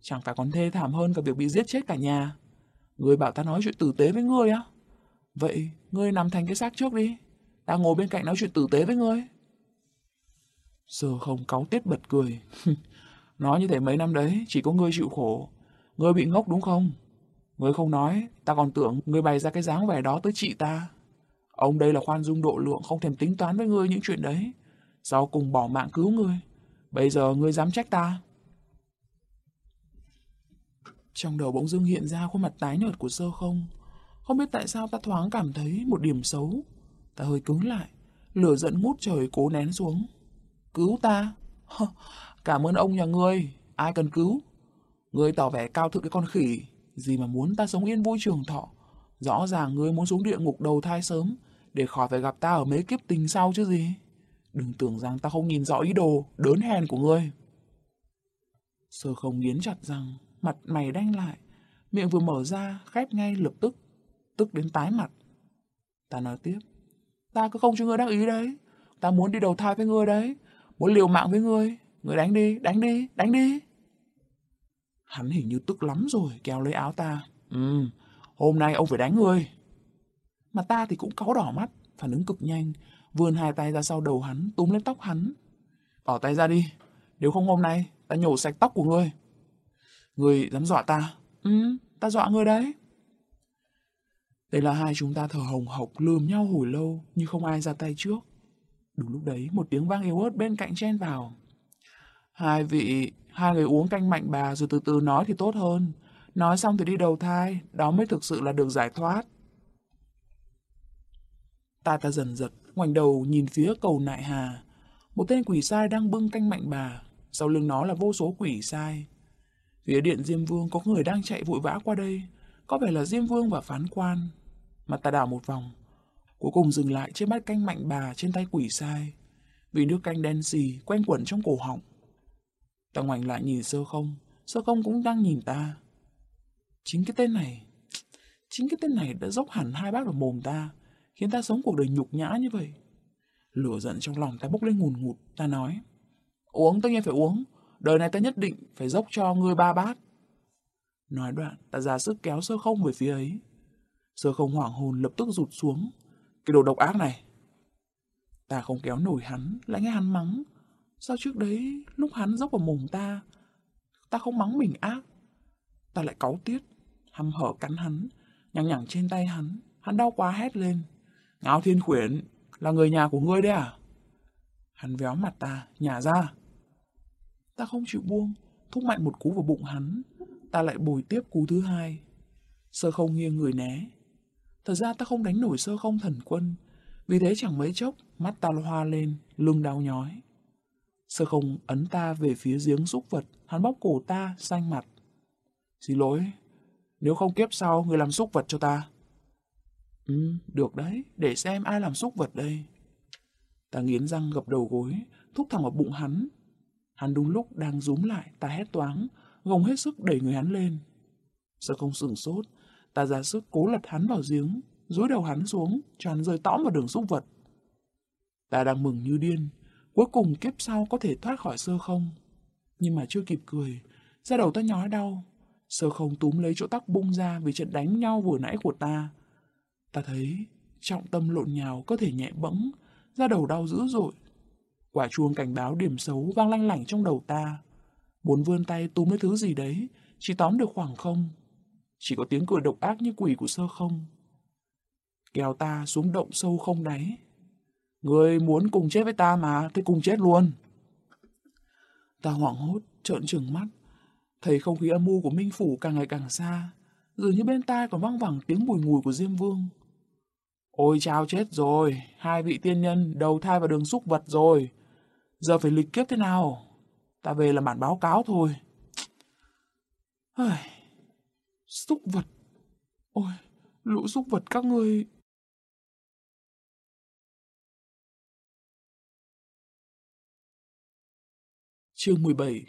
Chẳng phải còn thê thảm hơn cả việc bị giết chết cả nhà. người bảo ta nói chuyện tử tế với ngươi á? Vậy, ngươi nằm thành cái xác trước đi. Ta ngồi bên cạnh nói chuyện tử tế với ngươi. Sơ không cáu tiết bật cười. nói như thế mấy năm đấy, chỉ có ngươi chịu khổ. Ngươi bị ngốc đúng không? Ngươi không nói, ta còn tưởng ngươi bày ra cái dáng vẻ đó tới chị ta. Ông đây là khoan dung độ lượng không thèm tính toán với ngươi những chuyện đấy. Sau cùng bỏ mạng cứu ngươi. Bây giờ ngươi dám trách ta. Trong đầu bỗng dưng hiện ra khuôn mặt tái nhợt của sơ không. Không biết tại sao ta thoáng cảm thấy một điểm xấu. Ta hơi cứng lại, lửa giận ngút trời cố nén xuống. Cứu ta? Cảm ơn ông nhà ngươi, ai cần cứu? Ngươi tỏ vẻ cao thượng cái con khỉ, gì mà muốn ta sống yên vui trường thọ. Rõ ràng ngươi muốn xuống địa ngục đầu thai sớm, để khỏi phải gặp ta ở mấy kiếp tình sau chứ gì. Đừng tưởng rằng ta không nhìn rõ ý đồ, đớn hèn của ngươi. Sơ không nghiến chặt răng, mặt mày đanh lại, miệng vừa mở ra, khép ngay lập tức, tức đến tái mặt. Ta nói tiếp, ta cứ không cho ngươi đắc ý đấy, ta muốn đi đầu thai với ngươi đấy, muốn liều mạng với ngươi, ngươi đánh đi, đánh đi, đánh đi. Hắn hình như tức lắm rồi, kéo lấy áo ta. Ừ, hôm nay ông phải đánh ngươi. Mà ta thì cũng cáu đỏ mắt, phản ứng cực nhanh, vươn hai tay ra sau đầu hắn, túm lên tóc hắn. Bỏ tay ra đi, nếu không hôm nay, ta nhổ sạch tóc của ngươi. Ngươi dám dọa ta? Ừ, ta dọa ngươi đấy. Đây là hai chúng ta thở hồng hộc lườm nhau hồi lâu nhưng không ai ra tay trước. Đúng lúc đấy một tiếng vang yếu ớt bên cạnh chen vào. Hai vị, hai người uống canh mạnh bà rồi từ từ nói thì tốt hơn. Nói xong thì đi đầu thai, đó mới thực sự là được giải thoát. Ta ta dần giật, ngoảnh đầu nhìn phía cầu nại hà. Một tên quỷ sai đang bưng canh mạnh bà, sau lưng nó là vô số quỷ sai. Phía điện Diêm Vương có người đang chạy vội vã qua đây, có vẻ là Diêm Vương và phán quan. Mà ta đảo một vòng, cuối cùng dừng lại trên bát canh mạnh bà trên tay quỷ sai, vì nước canh đen xì quanh quẩn trong cổ họng. Ta ngoảnh lại nhìn sơ không, sơ không cũng đang nhìn ta. Chính cái tên này, chính cái tên này đã dốc hẳn hai bát vào mồm ta, khiến ta sống cuộc đời nhục nhã như vậy. Lửa giận trong lòng ta bốc lên ngùn ngụt, ta nói. Uống tất nhiên phải uống, đời này ta nhất định phải dốc cho ngươi ba bát. Nói đoạn, ta ra sức kéo sơ không về phía ấy. Sơ không hoảng hồn lập tức rụt xuống. Cái đồ độc ác này. Ta không kéo nổi hắn, lại nghe hắn mắng. Sao trước đấy, lúc hắn dốc vào mồm ta, ta không mắng mình ác. Ta lại cáu tiết, hăm hở cắn hắn, nhằng nhằng trên tay hắn. Hắn đau quá hét lên. Ngao Thiên Khuyển, là người nhà của ngươi đấy à? Hắn véo mặt ta, nhả ra. Ta không chịu buông, thúc mạnh một cú vào bụng hắn. Ta lại bồi tiếp cú thứ hai. Sơ không nghiêng người né. Thật ra ta không đánh nổi sơ không thần quân, Vì thế chẳng mấy chốc, mắt ta hoa lên, lưng đau nhói. Sơ không ấn ta về phía giếng xúc vật, hắn bóp cổ ta, xanh mặt. Xin lỗi, nếu không kiếp sau, người làm xúc vật cho ta. Ừ, được đấy, để xem ai làm xúc vật đây. Ta nghiến răng gập đầu gối, thúc thẳng vào bụng hắn. Hắn đúng lúc đang rúm lại, ta hét toáng, gồng hết sức đẩy người hắn lên. Sơ không sửng sốt, ta ra sức cố lật hắn vào giếng, dối đầu hắn xuống, cho hắn rơi tõm vào đường xúc vật. Ta đang mừng như điên, cuối cùng kiếp sau có thể thoát khỏi sơ không. Nhưng mà chưa kịp cười, da đầu ta nhói đau. Sơ không túm lấy chỗ tóc bung ra vì trận đánh nhau vừa nãy của ta. Ta thấy trọng tâm lộn nhào, có thể nhẹ bẫng, da đầu đau dữ dội. Quả chuông cảnh báo điểm xấu vang lanh lảnh trong đầu ta. Muốn vươn tay túm lấy thứ gì đấy, chỉ tóm được khoảng không. Chỉ có tiếng cười độc ác như quỷ của sơ không. Kéo ta xuống động sâu không đáy. Người muốn cùng chết với ta mà, thì cùng chết luôn. Ta hoảng hốt, trợn trừng mắt. Thấy không khí âm mưu của Minh Phủ càng ngày càng xa. Dường như bên tai còn văng vẳng tiếng bùi ngùi của Diêm Vương. Ôi chao chết rồi, hai vị tiên nhân đầu thai vào đường xúc vật rồi. Giờ phải lịch kiếp thế nào? Ta về là bản báo cáo thôi súc vật. Ôi, lũ súc vật các ngươi... Chương 17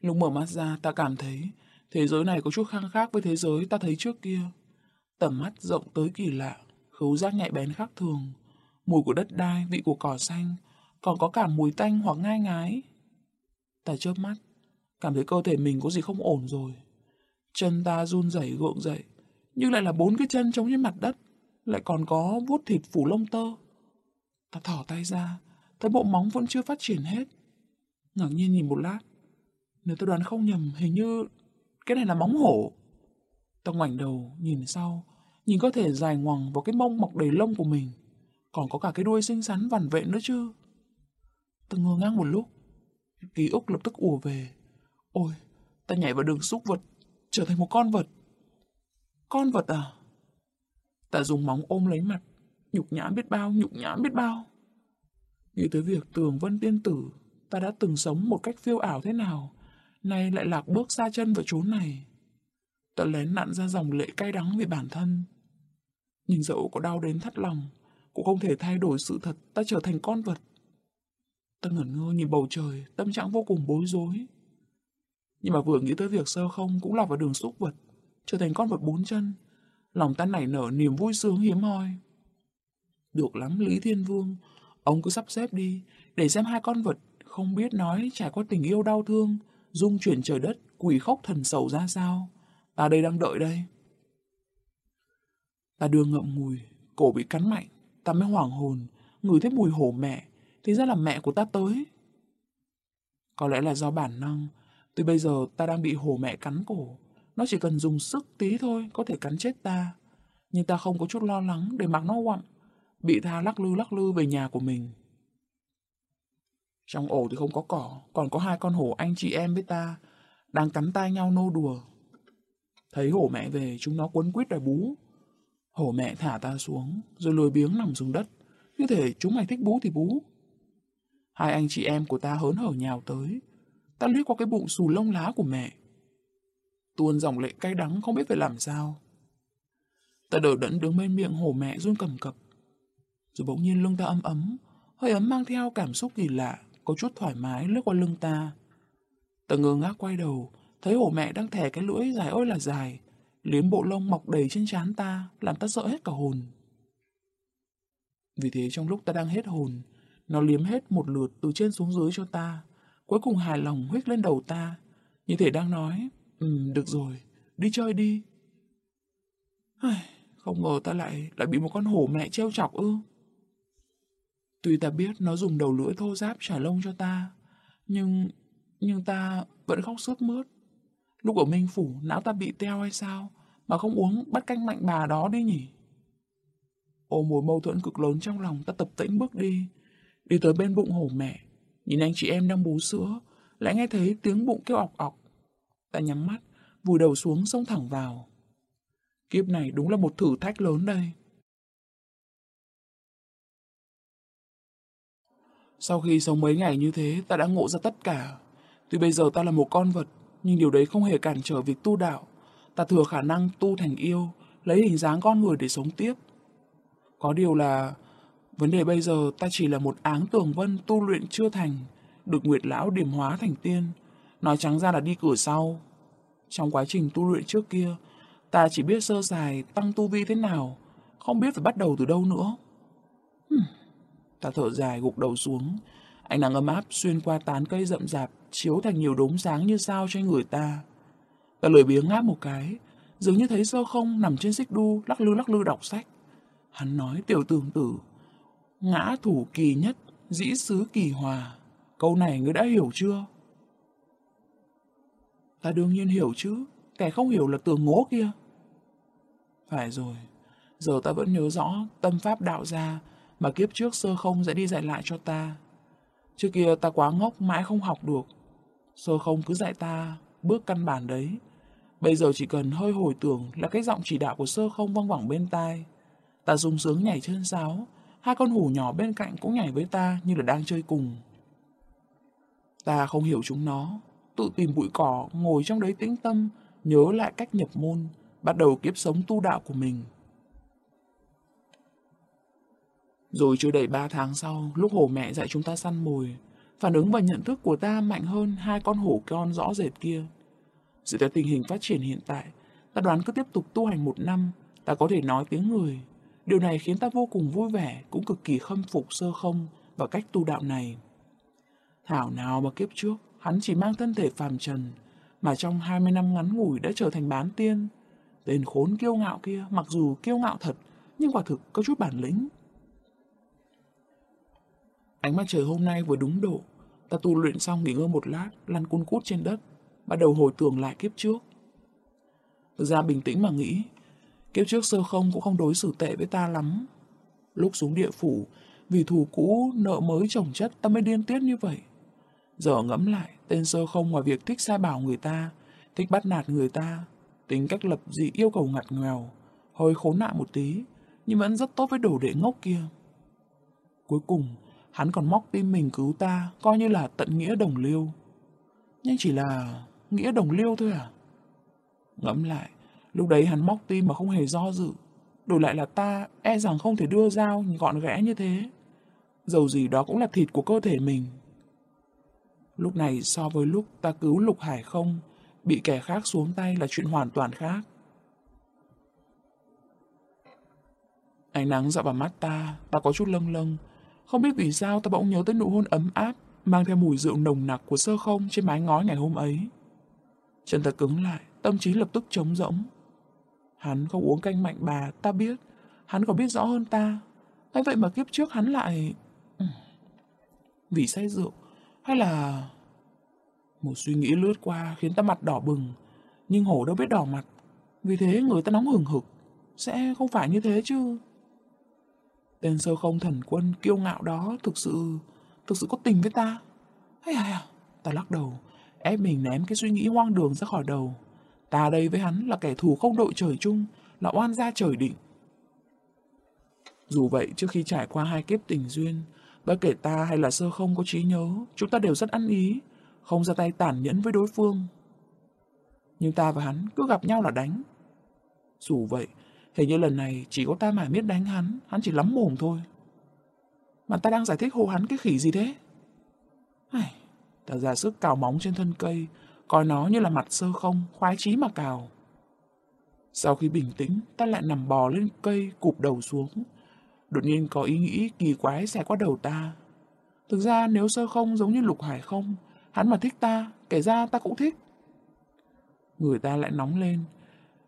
Lúc mở mắt ra, ta cảm thấy thế giới này có chút khang khác với thế giới ta thấy trước kia. Tầm mắt rộng tới kỳ lạ, khứu giác nhạy bén khác thường. Mùi của đất đai, vị của cỏ xanh, còn có cả mùi tanh hoặc ngai ngái. Ta chớp mắt, cảm thấy cơ thể mình có gì không ổn rồi. Chân ta run rẩy gượng dậy, nhưng lại là bốn cái chân chống trên mặt đất, lại còn có vuốt thịt phủ lông tơ. Ta thỏ tay ra, thấy bộ móng vẫn chưa phát triển hết. ngẩng nhiên nhìn một lát, nếu tôi đoán không nhầm, hình như cái này là móng hổ. Ta ngoảnh đầu, nhìn sau, nhìn có thể dài ngoằng vào cái mông mọc đầy lông của mình. Còn có cả cái đuôi xinh xắn vằn vện nữa chứ. Ta ngơ ngang một lúc, ký ức lập tức ùa về. Ôi, ta nhảy vào đường xúc vật, trở thành một con vật. Con vật à? Ta dùng móng ôm lấy mặt, nhục nhã biết bao, nhục nhã biết bao. Nghĩ tới việc tường vân tiên tử, ta đã từng sống một cách phiêu ảo thế nào, nay lại lạc bước xa chân vào chốn này. Ta lén nặn ra dòng lệ cay đắng vì bản thân. Nhưng dẫu có đau đến thắt lòng, cũng không thể thay đổi sự thật ta trở thành con vật. Ta ngẩn ngơ nhìn bầu trời, tâm trạng vô cùng bối rối. Nhưng mà vừa nghĩ tới việc sơ không cũng lọc vào đường xúc vật, trở thành con vật bốn chân. Lòng ta nảy nở niềm vui sướng hiếm hoi. Được lắm Lý Thiên Vương, ông cứ sắp xếp đi, để xem hai con vật không biết nói trải qua tình yêu đau thương, dung chuyển trời đất, quỷ khóc thần sầu ra sao. Ta đây đang đợi đây. Ta đưa ngậm ngùi, cổ bị cắn mạnh, ta mới hoảng hồn, ngửi thấy mùi hổ mẹ, thì ra là mẹ của ta tới. Có lẽ là do bản năng, từ bây giờ ta đang bị hổ mẹ cắn cổ, nó chỉ cần dùng sức tí thôi có thể cắn chết ta. Nhưng ta không có chút lo lắng để mặc nó quặn, bị tha lắc lư lắc lư về nhà của mình. Trong ổ thì không có cỏ, còn có hai con hổ anh chị em với ta, đang cắn tay nhau nô đùa. Thấy hổ mẹ về, chúng nó quấn quýt đòi bú. Hổ mẹ thả ta xuống, rồi lười biếng nằm xuống đất. Như thể chúng mày thích bú thì bú. Hai anh chị em của ta hớn hở nhào tới. Ta lướt qua cái bụng xù lông lá của mẹ. Tuôn dòng lệ cay đắng không biết phải làm sao. Ta đỡ đẫn đứng bên miệng hổ mẹ run cầm cập. Rồi bỗng nhiên lưng ta ấm ấm, hơi ấm mang theo cảm xúc kỳ lạ có chút thoải mái lướt qua lưng ta. Ta ngơ ngác quay đầu, thấy hổ mẹ đang thè cái lưỡi dài ôi là dài, liếm bộ lông mọc đầy trên trán ta, làm ta sợ hết cả hồn. Vì thế trong lúc ta đang hết hồn, nó liếm hết một lượt từ trên xuống dưới cho ta, cuối cùng hài lòng huyết lên đầu ta, như thể đang nói, ừ, được rồi, đi chơi đi. Không ngờ ta lại lại bị một con hổ mẹ treo chọc ư. Tuy ta biết nó dùng đầu lưỡi thô giáp trả lông cho ta, nhưng nhưng ta vẫn khóc sướt mướt. Lúc ở Minh Phủ, não ta bị teo hay sao, mà không uống bắt canh mạnh bà đó đi nhỉ? Ôm mối mâu thuẫn cực lớn trong lòng, ta tập tĩnh bước đi, đi tới bên bụng hổ mẹ, nhìn anh chị em đang bú sữa, lại nghe thấy tiếng bụng kêu ọc ọc. Ta nhắm mắt, vùi đầu xuống xông thẳng vào. Kiếp này đúng là một thử thách lớn đây. Sau khi sống mấy ngày như thế, ta đã ngộ ra tất cả. Tuy bây giờ ta là một con vật, nhưng điều đấy không hề cản trở việc tu đạo. Ta thừa khả năng tu thành yêu, lấy hình dáng con người để sống tiếp. Có điều là, vấn đề bây giờ ta chỉ là một áng tường vân tu luyện chưa thành, được Nguyệt Lão điểm hóa thành tiên. Nói trắng ra là đi cửa sau. Trong quá trình tu luyện trước kia, ta chỉ biết sơ sài tăng tu vi thế nào, không biết phải bắt đầu từ đâu nữa. Hmm. Ta thở dài gục đầu xuống, ánh nắng ấm áp xuyên qua tán cây rậm rạp, chiếu thành nhiều đốm sáng như sao trên người ta. Ta lười biếng ngáp một cái, dường như thấy sơ không nằm trên xích đu, lắc lư lắc lư đọc sách. Hắn nói tiểu tường tử, ngã thủ kỳ nhất, dĩ xứ kỳ hòa. Câu này ngươi đã hiểu chưa? Ta đương nhiên hiểu chứ, kẻ không hiểu là tường ngố kia. Phải rồi, giờ ta vẫn nhớ rõ tâm pháp đạo gia mà kiếp trước sơ không sẽ đi dạy lại cho ta. Trước kia ta quá ngốc mãi không học được. Sơ không cứ dạy ta bước căn bản đấy. Bây giờ chỉ cần hơi hồi tưởng là cái giọng chỉ đạo của sơ không văng vẳng bên tai. Ta sung sướng nhảy chân sáo, hai con hủ nhỏ bên cạnh cũng nhảy với ta như là đang chơi cùng. Ta không hiểu chúng nó, tự tìm bụi cỏ, ngồi trong đấy tĩnh tâm, nhớ lại cách nhập môn, bắt đầu kiếp sống tu đạo của mình. Rồi chưa đầy ba tháng sau, lúc hổ mẹ dạy chúng ta săn mồi, phản ứng và nhận thức của ta mạnh hơn hai con hổ con rõ rệt kia. Dựa theo tình hình phát triển hiện tại, ta đoán cứ tiếp tục tu hành một năm, ta có thể nói tiếng người. Điều này khiến ta vô cùng vui vẻ, cũng cực kỳ khâm phục sơ không và cách tu đạo này. Thảo nào mà kiếp trước, hắn chỉ mang thân thể phàm trần, mà trong 20 năm ngắn ngủi đã trở thành bán tiên. Tên khốn kiêu ngạo kia, mặc dù kiêu ngạo thật, nhưng quả thực có chút bản lĩnh. Ánh mặt trời hôm nay vừa đúng độ, ta tu luyện xong nghỉ ngơi một lát, lăn cun cút trên đất, bắt đầu hồi tưởng lại kiếp trước. Thực ra bình tĩnh mà nghĩ, kiếp trước sơ không cũng không đối xử tệ với ta lắm. Lúc xuống địa phủ, vì thù cũ, nợ mới chồng chất ta mới điên tiết như vậy. Giờ ngẫm lại, tên sơ không ngoài việc thích sai bảo người ta, thích bắt nạt người ta, tính cách lập dị yêu cầu ngặt nghèo, hơi khốn nạn một tí, nhưng vẫn rất tốt với đồ đệ ngốc kia. Cuối cùng, hắn còn móc tim mình cứu ta, coi như là tận nghĩa đồng liêu. Nhưng chỉ là nghĩa đồng liêu thôi à? Ngẫm lại, lúc đấy hắn móc tim mà không hề do dự. Đổi lại là ta e rằng không thể đưa dao gọn ghẽ như thế. Dầu gì đó cũng là thịt của cơ thể mình. Lúc này so với lúc ta cứu Lục Hải không, bị kẻ khác xuống tay là chuyện hoàn toàn khác. Ánh nắng dạo vào mắt ta, ta có chút lâng lâng. Không biết vì sao ta bỗng nhớ tới nụ hôn ấm áp, mang theo mùi rượu nồng nặc của sơ không trên mái ngói ngày hôm ấy. Chân ta cứng lại, tâm trí lập tức trống rỗng. Hắn không uống canh mạnh bà, ta biết. Hắn còn biết rõ hơn ta. ấy vậy mà kiếp trước hắn lại... Ừ, vì say rượu, hay là... Một suy nghĩ lướt qua khiến ta mặt đỏ bừng, nhưng hổ đâu biết đỏ mặt. Vì thế người ta nóng hừng hực. Sẽ không phải như thế chứ. Tên sơ không thần quân kiêu ngạo đó thực sự, thực sự có tình với ta. Hay à, ta lắc đầu, ép mình ném cái suy nghĩ hoang đường ra khỏi đầu. Ta đây với hắn là kẻ thù không đội trời chung, là oan gia trời định. Dù vậy, trước khi trải qua hai kiếp tình duyên, bất kể ta hay là sơ không có trí nhớ, chúng ta đều rất ăn ý, không ra tay tàn nhẫn với đối phương. Nhưng ta và hắn cứ gặp nhau là đánh. Dù vậy, hình như lần này chỉ có ta mà biết đánh hắn, hắn chỉ lắm mồm thôi. Mà ta đang giải thích hô hắn cái khỉ gì thế? Ai, ta ra sức cào móng trên thân cây, coi nó như là mặt sơ không, khoái chí mà cào. Sau khi bình tĩnh, ta lại nằm bò lên cây, cụp đầu xuống. Đột nhiên có ý nghĩ kỳ quái xẻ qua đầu ta. Thực ra nếu sơ không giống như lục hải không, hắn mà thích ta, kể ra ta cũng thích. Người ta lại nóng lên,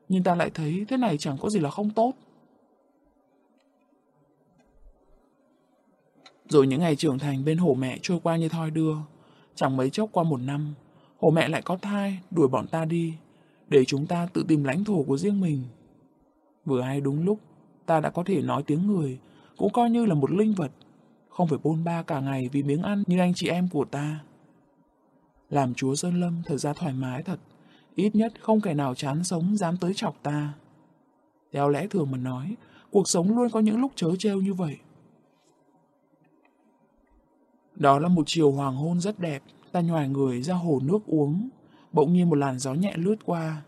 nhưng ta lại thấy thế này chẳng có gì là không tốt. Rồi những ngày trưởng thành bên hổ mẹ trôi qua như thoi đưa, chẳng mấy chốc qua một năm, hổ mẹ lại có thai, đuổi bọn ta đi, để chúng ta tự tìm lãnh thổ của riêng mình. Vừa hay đúng lúc, ta đã có thể nói tiếng người, cũng coi như là một linh vật, không phải bôn ba cả ngày vì miếng ăn như anh chị em của ta. Làm chúa Sơn Lâm thật ra thoải mái thật, ít nhất không kẻ nào chán sống dám tới chọc ta. Theo lẽ thường mà nói, cuộc sống luôn có những lúc chớ treo như vậy. Đó là một chiều hoàng hôn rất đẹp, ta nhòi người ra hồ nước uống. Bỗng nhiên một làn gió nhẹ lướt qua.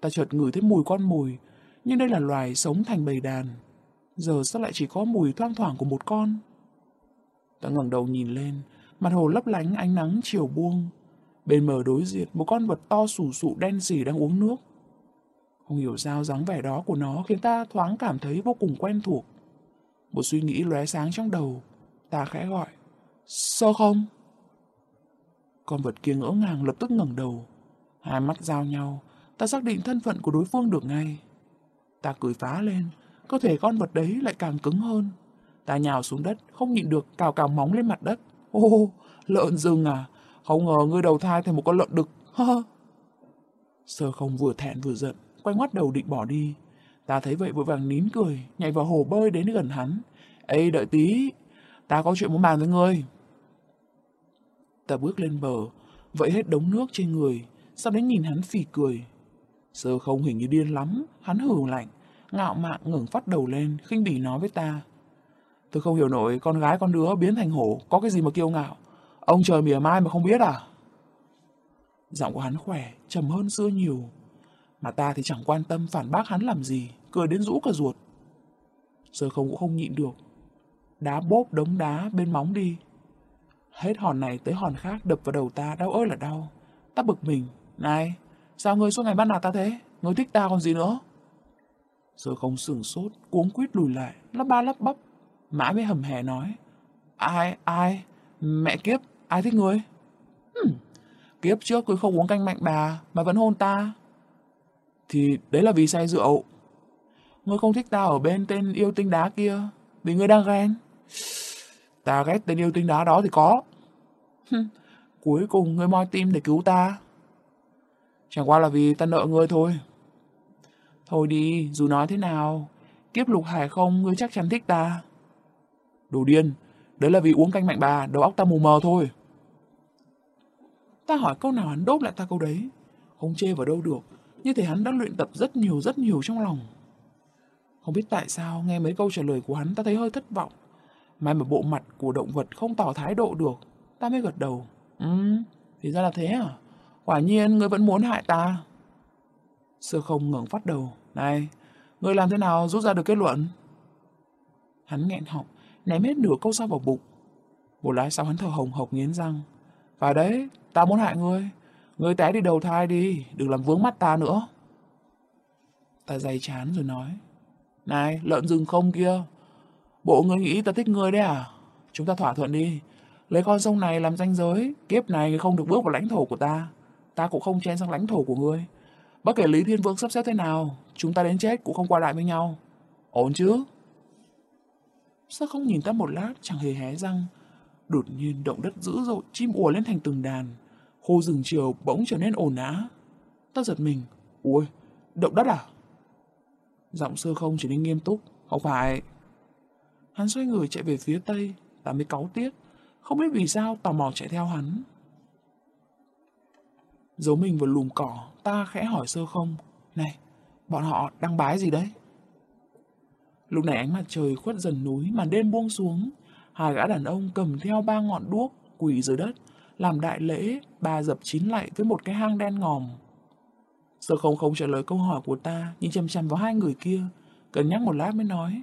Ta chợt ngửi thấy mùi con mùi, nhưng đây là loài sống thành bầy đàn. Giờ sao lại chỉ có mùi thoang thoảng của một con? Ta ngẩng đầu nhìn lên, mặt hồ lấp lánh ánh nắng chiều buông. Bên bờ đối diện, một con vật to sù sụ đen sì đang uống nước. Không hiểu sao dáng vẻ đó của nó khiến ta thoáng cảm thấy vô cùng quen thuộc. Một suy nghĩ lóe sáng trong đầu, ta khẽ gọi. sao không? Con vật kia ngỡ ngàng lập tức ngẩng đầu. Hai mắt giao nhau, ta xác định thân phận của đối phương được ngay. Ta cười phá lên, cơ thể con vật đấy lại càng cứng hơn. Ta nhào xuống đất, không nhịn được cào cào móng lên mặt đất. Ô, lợn rừng à? Không ngờ ngươi đầu thai thành một con lợn đực. Sơ không vừa thẹn vừa giận, quay ngoắt đầu định bỏ đi. Ta thấy vậy vội vàng nín cười, nhảy vào hồ bơi đến gần hắn. Ê, đợi tí, ta có chuyện muốn bàn với ngươi. Ta bước lên bờ, vậy hết đống nước trên người, sau đấy nhìn hắn phì cười. Sơ không hình như điên lắm, hắn hử lạnh, ngạo mạn ngẩng phát đầu lên, khinh bỉ nói với ta. Tôi không hiểu nổi con gái con đứa biến thành hổ, có cái gì mà kiêu ngạo. Ông trời mỉa mai mà không biết à? Giọng của hắn khỏe, trầm hơn xưa nhiều. Mà ta thì chẳng quan tâm phản bác hắn làm gì, cười đến rũ cả ruột. Sơ không cũng không nhịn được. Đá bốp đống đá bên móng đi. Hết hòn này tới hòn khác đập vào đầu ta, đau ơi là đau. Ta bực mình. Này, sao ngươi suốt ngày bắt nạt ta thế? Ngươi thích ta còn gì nữa? Sơ không sửng sốt, cuống quýt lùi lại, lắp ba lắp bắp. Mãi mới hầm hè nói. Ai, ai, mẹ kiếp, ai thích ngươi? Hmm, kiếp trước cứ không uống canh mạnh bà, mà vẫn hôn ta. Thì đấy là vì say rượu. Ngươi không thích ta ở bên tên yêu tinh đá kia, vì ngươi đang ghen. Ta ghét tên yêu tinh đá đó thì có. Cuối cùng ngươi moi tim để cứu ta. Chẳng qua là vì ta nợ ngươi thôi. Thôi đi, dù nói thế nào, kiếp lục hải không ngươi chắc chắn thích ta. Đồ điên, đấy là vì uống canh mạnh bà, đầu óc ta mù mờ thôi. Ta hỏi câu nào hắn đốt lại ta câu đấy. Không chê vào đâu được, như thể hắn đã luyện tập rất nhiều rất nhiều trong lòng. Không biết tại sao nghe mấy câu trả lời của hắn ta thấy hơi thất vọng. May mà bộ mặt của động vật không tỏ thái độ được, ta mới gật đầu. Ừ, thì ra là thế à? Quả nhiên ngươi vẫn muốn hại ta. Sơ không ngẩng phát đầu. Này, ngươi làm thế nào rút ra được kết luận? Hắn nghẹn họng, ném hết nửa câu sau vào bụng. Một lát sau hắn thở hồng hộc nghiến răng. Và đấy, ta muốn hại ngươi. Ngươi té đi đầu thai đi, đừng làm vướng mắt ta nữa. Ta dày chán rồi nói. Này, lợn rừng không kia. Bộ ngươi nghĩ ta thích ngươi đấy à? Chúng ta thỏa thuận đi. Lấy con sông này làm ranh giới, kiếp này không được bước vào lãnh thổ của ta. Ta cũng không chen sang lãnh thổ của ngươi. Bất kể Lý Thiên Vương sắp xếp thế nào, chúng ta đến chết cũng không qua lại với nhau. Ổn chứ? Sao không nhìn ta một lát, chẳng hề hé răng. Đột nhiên động đất dữ dội, chim ùa lên thành từng đàn. Khu rừng chiều bỗng trở nên ồn á Ta giật mình. Ui, động đất à? Giọng sơ không trở nên nghiêm túc. Không phải. Hắn xoay người chạy về phía tây. Ta mới cáu tiếc. Không biết vì sao tò mò chạy theo hắn. Giấu mình vào lùm cỏ, ta khẽ hỏi sơ không. Này, bọn họ đang bái gì đấy? Lúc này ánh mặt trời khuất dần núi, màn đêm buông xuống. Hai gã đàn ông cầm theo ba ngọn đuốc, quỳ dưới đất, làm đại lễ, ba dập chín lạy với một cái hang đen ngòm. Sơ không không trả lời câu hỏi của ta, nhìn chăm chăm vào hai người kia, cân nhắc một lát mới nói.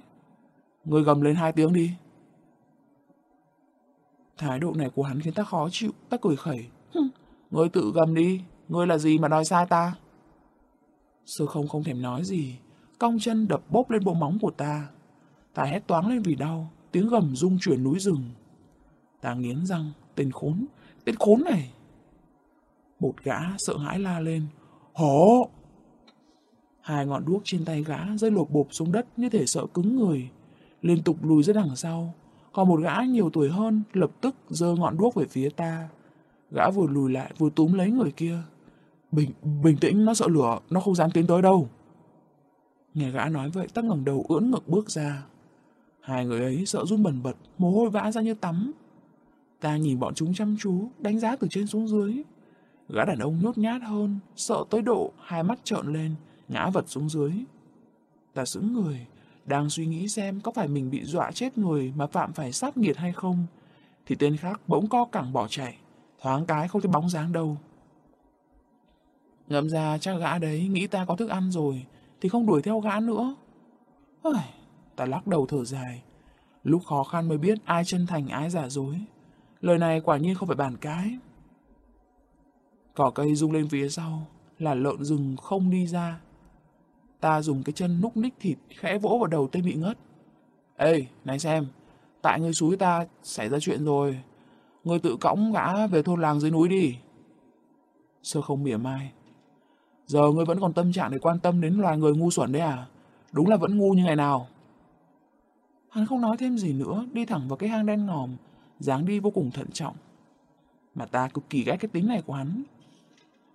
Người gầm lên hai tiếng đi. Thái độ này của hắn khiến ta khó chịu, ta cười khẩy. Ngươi tự gầm đi, ngươi là gì mà đòi sai ta? Sơ không không thèm nói gì, cong chân đập bốp lên bộ móng của ta. Ta hét toáng lên vì đau, tiếng gầm rung chuyển núi rừng. Ta nghiến răng, tên khốn, tên khốn này. Một gã sợ hãi la lên, hổ! Hai ngọn đuốc trên tay gã rơi lột bộp xuống đất như thể sợ cứng người, liên tục lùi ra đằng sau. Còn một gã nhiều tuổi hơn lập tức giơ ngọn đuốc về phía ta. Gã vừa lùi lại vừa túm lấy người kia. Bình, bình tĩnh, nó sợ lửa, nó không dám tiến tới đâu. Nghe gã nói vậy, ta ngẩng đầu ưỡn ngực bước ra. Hai người ấy sợ run bần bật, mồ hôi vã ra như tắm. Ta nhìn bọn chúng chăm chú, đánh giá từ trên xuống dưới. Gã đàn ông nhút nhát hơn, sợ tới độ, hai mắt trợn lên, ngã vật xuống dưới. Ta sững người, đang suy nghĩ xem có phải mình bị dọa chết người mà phạm phải sát nghiệt hay không. thì tên khác bỗng co cẳng bỏ chạy, thoáng cái không thấy bóng dáng đâu. Ngẫm ra chắc gã đấy nghĩ ta có thức ăn rồi, thì không đuổi theo gã nữa. Ôi, ta lắc đầu thở dài. Lúc khó khăn mới biết ai chân thành ai giả dối. Lời này quả nhiên không phải bàn cái. Cỏ cây rung lên phía sau, là lợn rừng không đi ra. Ta dùng cái chân núc ních thịt khẽ vỗ vào đầu tên bị ngất. Ê, này xem, tại ngươi suối ta xảy ra chuyện rồi. Ngươi tự cõng gã về thôn làng dưới núi đi. Sơ không mỉa mai. Giờ ngươi vẫn còn tâm trạng để quan tâm đến loài người ngu xuẩn đấy à? Đúng là vẫn ngu như ngày nào. Hắn không nói thêm gì nữa, đi thẳng vào cái hang đen ngòm, dáng đi vô cùng thận trọng. Mà ta cực kỳ ghét cái tính này của hắn.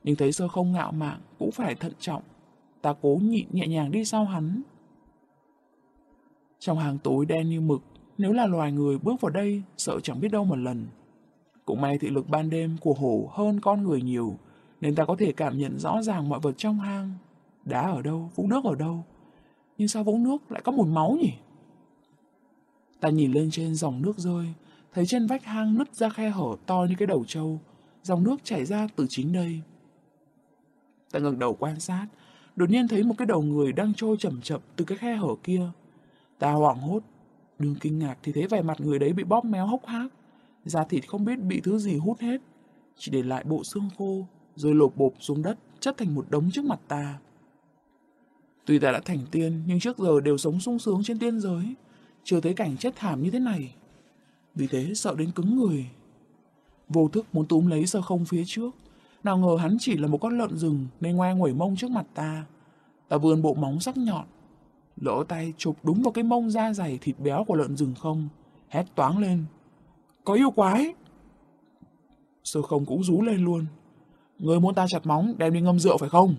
Nhưng thấy sơ không ngạo mạn, cũng phải thận trọng. Ta cố nhịn nhẹ nhàng đi sau hắn. Trong hàng tối đen như mực, nếu là loài người bước vào đây, sợ chẳng biết đâu một lần. Cũng may thị lực ban đêm của hổ hơn con người nhiều, nên ta có thể cảm nhận rõ ràng mọi vật trong hang. Đá ở đâu, vũng nước ở đâu. Nhưng sao vũng nước lại có mùi máu nhỉ? Ta nhìn lên trên dòng nước rơi, thấy trên vách hang nứt ra khe hở to như cái đầu trâu, dòng nước chảy ra từ chính đây. Ta ngẩng đầu quan sát, đột nhiên thấy một cái đầu người đang trôi chậm chậm từ cái khe hở kia. Ta hoảng hốt, đừng kinh ngạc thì thấy vẻ mặt người đấy bị bóp méo hốc hác, da thịt không biết bị thứ gì hút hết, chỉ để lại bộ xương khô, rồi lột bộp xuống đất, chất thành một đống trước mặt ta. Tuy ta đã thành tiên, nhưng trước giờ đều sống sung sướng trên tiên giới, chưa thấy cảnh chết thảm như thế này. Vì thế sợ đến cứng người. Vô thức muốn túm lấy sơ không phía trước, nào ngờ hắn chỉ là một con lợn rừng nên ngoe nguẩy mông trước mặt ta. Ta vươn bộ móng sắc nhọn, lỗ tay chụp đúng vào cái mông da dày thịt béo của lợn rừng không, hét toáng lên. Có yêu quái! Sơ không cũng rú lên luôn. Người muốn ta chặt móng đem đi ngâm rượu phải không?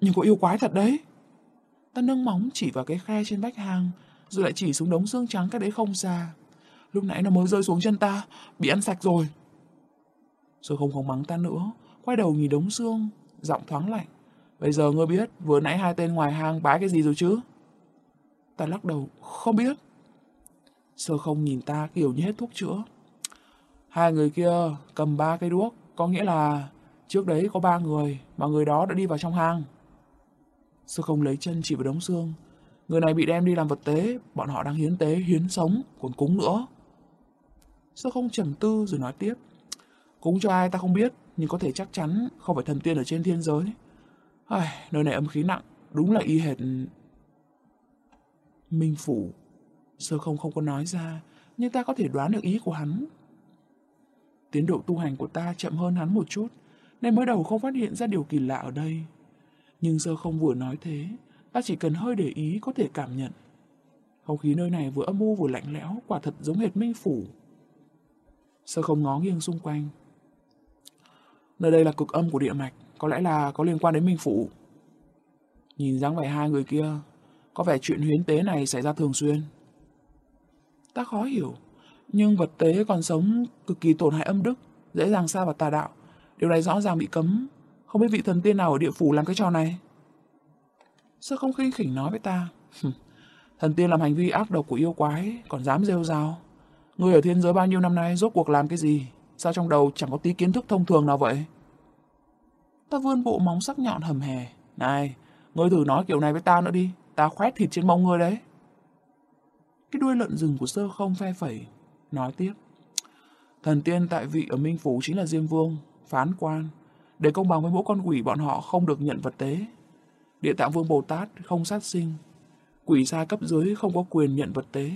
Nhưng có yêu quái thật đấy. Ta nâng móng chỉ vào cái khe trên vách hang, rồi lại chỉ xuống đống xương trắng cách đấy không xa. Lúc nãy nó mới rơi xuống chân ta, bị ăn sạch rồi. Sơ không không mắng ta nữa, quay đầu nhìn đống xương, giọng thoáng lạnh. Bây giờ ngươi biết vừa nãy hai tên ngoài hang bái cái gì rồi chứ? Ta lắc đầu, không biết. Sơ không nhìn ta kiểu như hết thuốc chữa. Hai người kia cầm ba cây đuốc, có nghĩa là trước đấy có ba người, mà người đó đã đi vào trong hang. Sơ không lấy chân chỉ vào đống xương. Người này bị đem đi làm vật tế, bọn họ đang hiến tế, hiến sống, còn cúng nữa. Sơ không trầm tư rồi nói tiếp. Cúng cho ai ta không biết, nhưng có thể chắc chắn không phải thần tiên ở trên thiên giới. Ai, nơi này âm khí nặng, đúng là y hệt... Minh Phủ. Sơ không không có nói ra, nhưng ta có thể đoán được ý của hắn. Tiến độ tu hành của ta chậm hơn hắn một chút, nên mới đầu không phát hiện ra điều kỳ lạ ở đây. Nhưng sơ không vừa nói thế, ta chỉ cần hơi để ý có thể cảm nhận. Không khí nơi này vừa âm u vừa lạnh lẽo, quả thật giống hệt Minh Phủ. Sơ không ngó nghiêng xung quanh. Nơi đây là cực âm của địa mạch, có lẽ là có liên quan đến Minh phụ. Nhìn dáng vẻ hai người kia, có vẻ chuyện huyến tế này xảy ra thường xuyên. Ta khó hiểu, nhưng vật tế còn sống cực kỳ tổn hại âm đức, dễ dàng xa vào tà đạo. Điều này rõ ràng bị cấm, không biết vị thần tiên nào ở địa phủ làm cái trò này. Sao không khinh khỉnh nói với ta? thần tiên làm hành vi ác độc của yêu quái, còn dám rêu rao. Ngươi ở thiên giới bao nhiêu năm nay rốt cuộc làm cái gì? Sao trong đầu chẳng có tí kiến thức thông thường nào vậy? Ta vươn bộ móng sắc nhọn hầm hè. Này, ngươi thử nói kiểu này với ta nữa đi. Ta khoét thịt trên mông ngươi đấy. Cái đuôi lợn rừng của sơ không phe phẩy. Nói tiếp. Thần tiên tại vị ở Minh Phủ chính là Diêm Vương, phán quan. Để công bằng với mỗi con quỷ bọn họ không được nhận vật tế. Địa tạng vương Bồ Tát không sát sinh. Quỷ sai cấp dưới không có quyền nhận vật tế.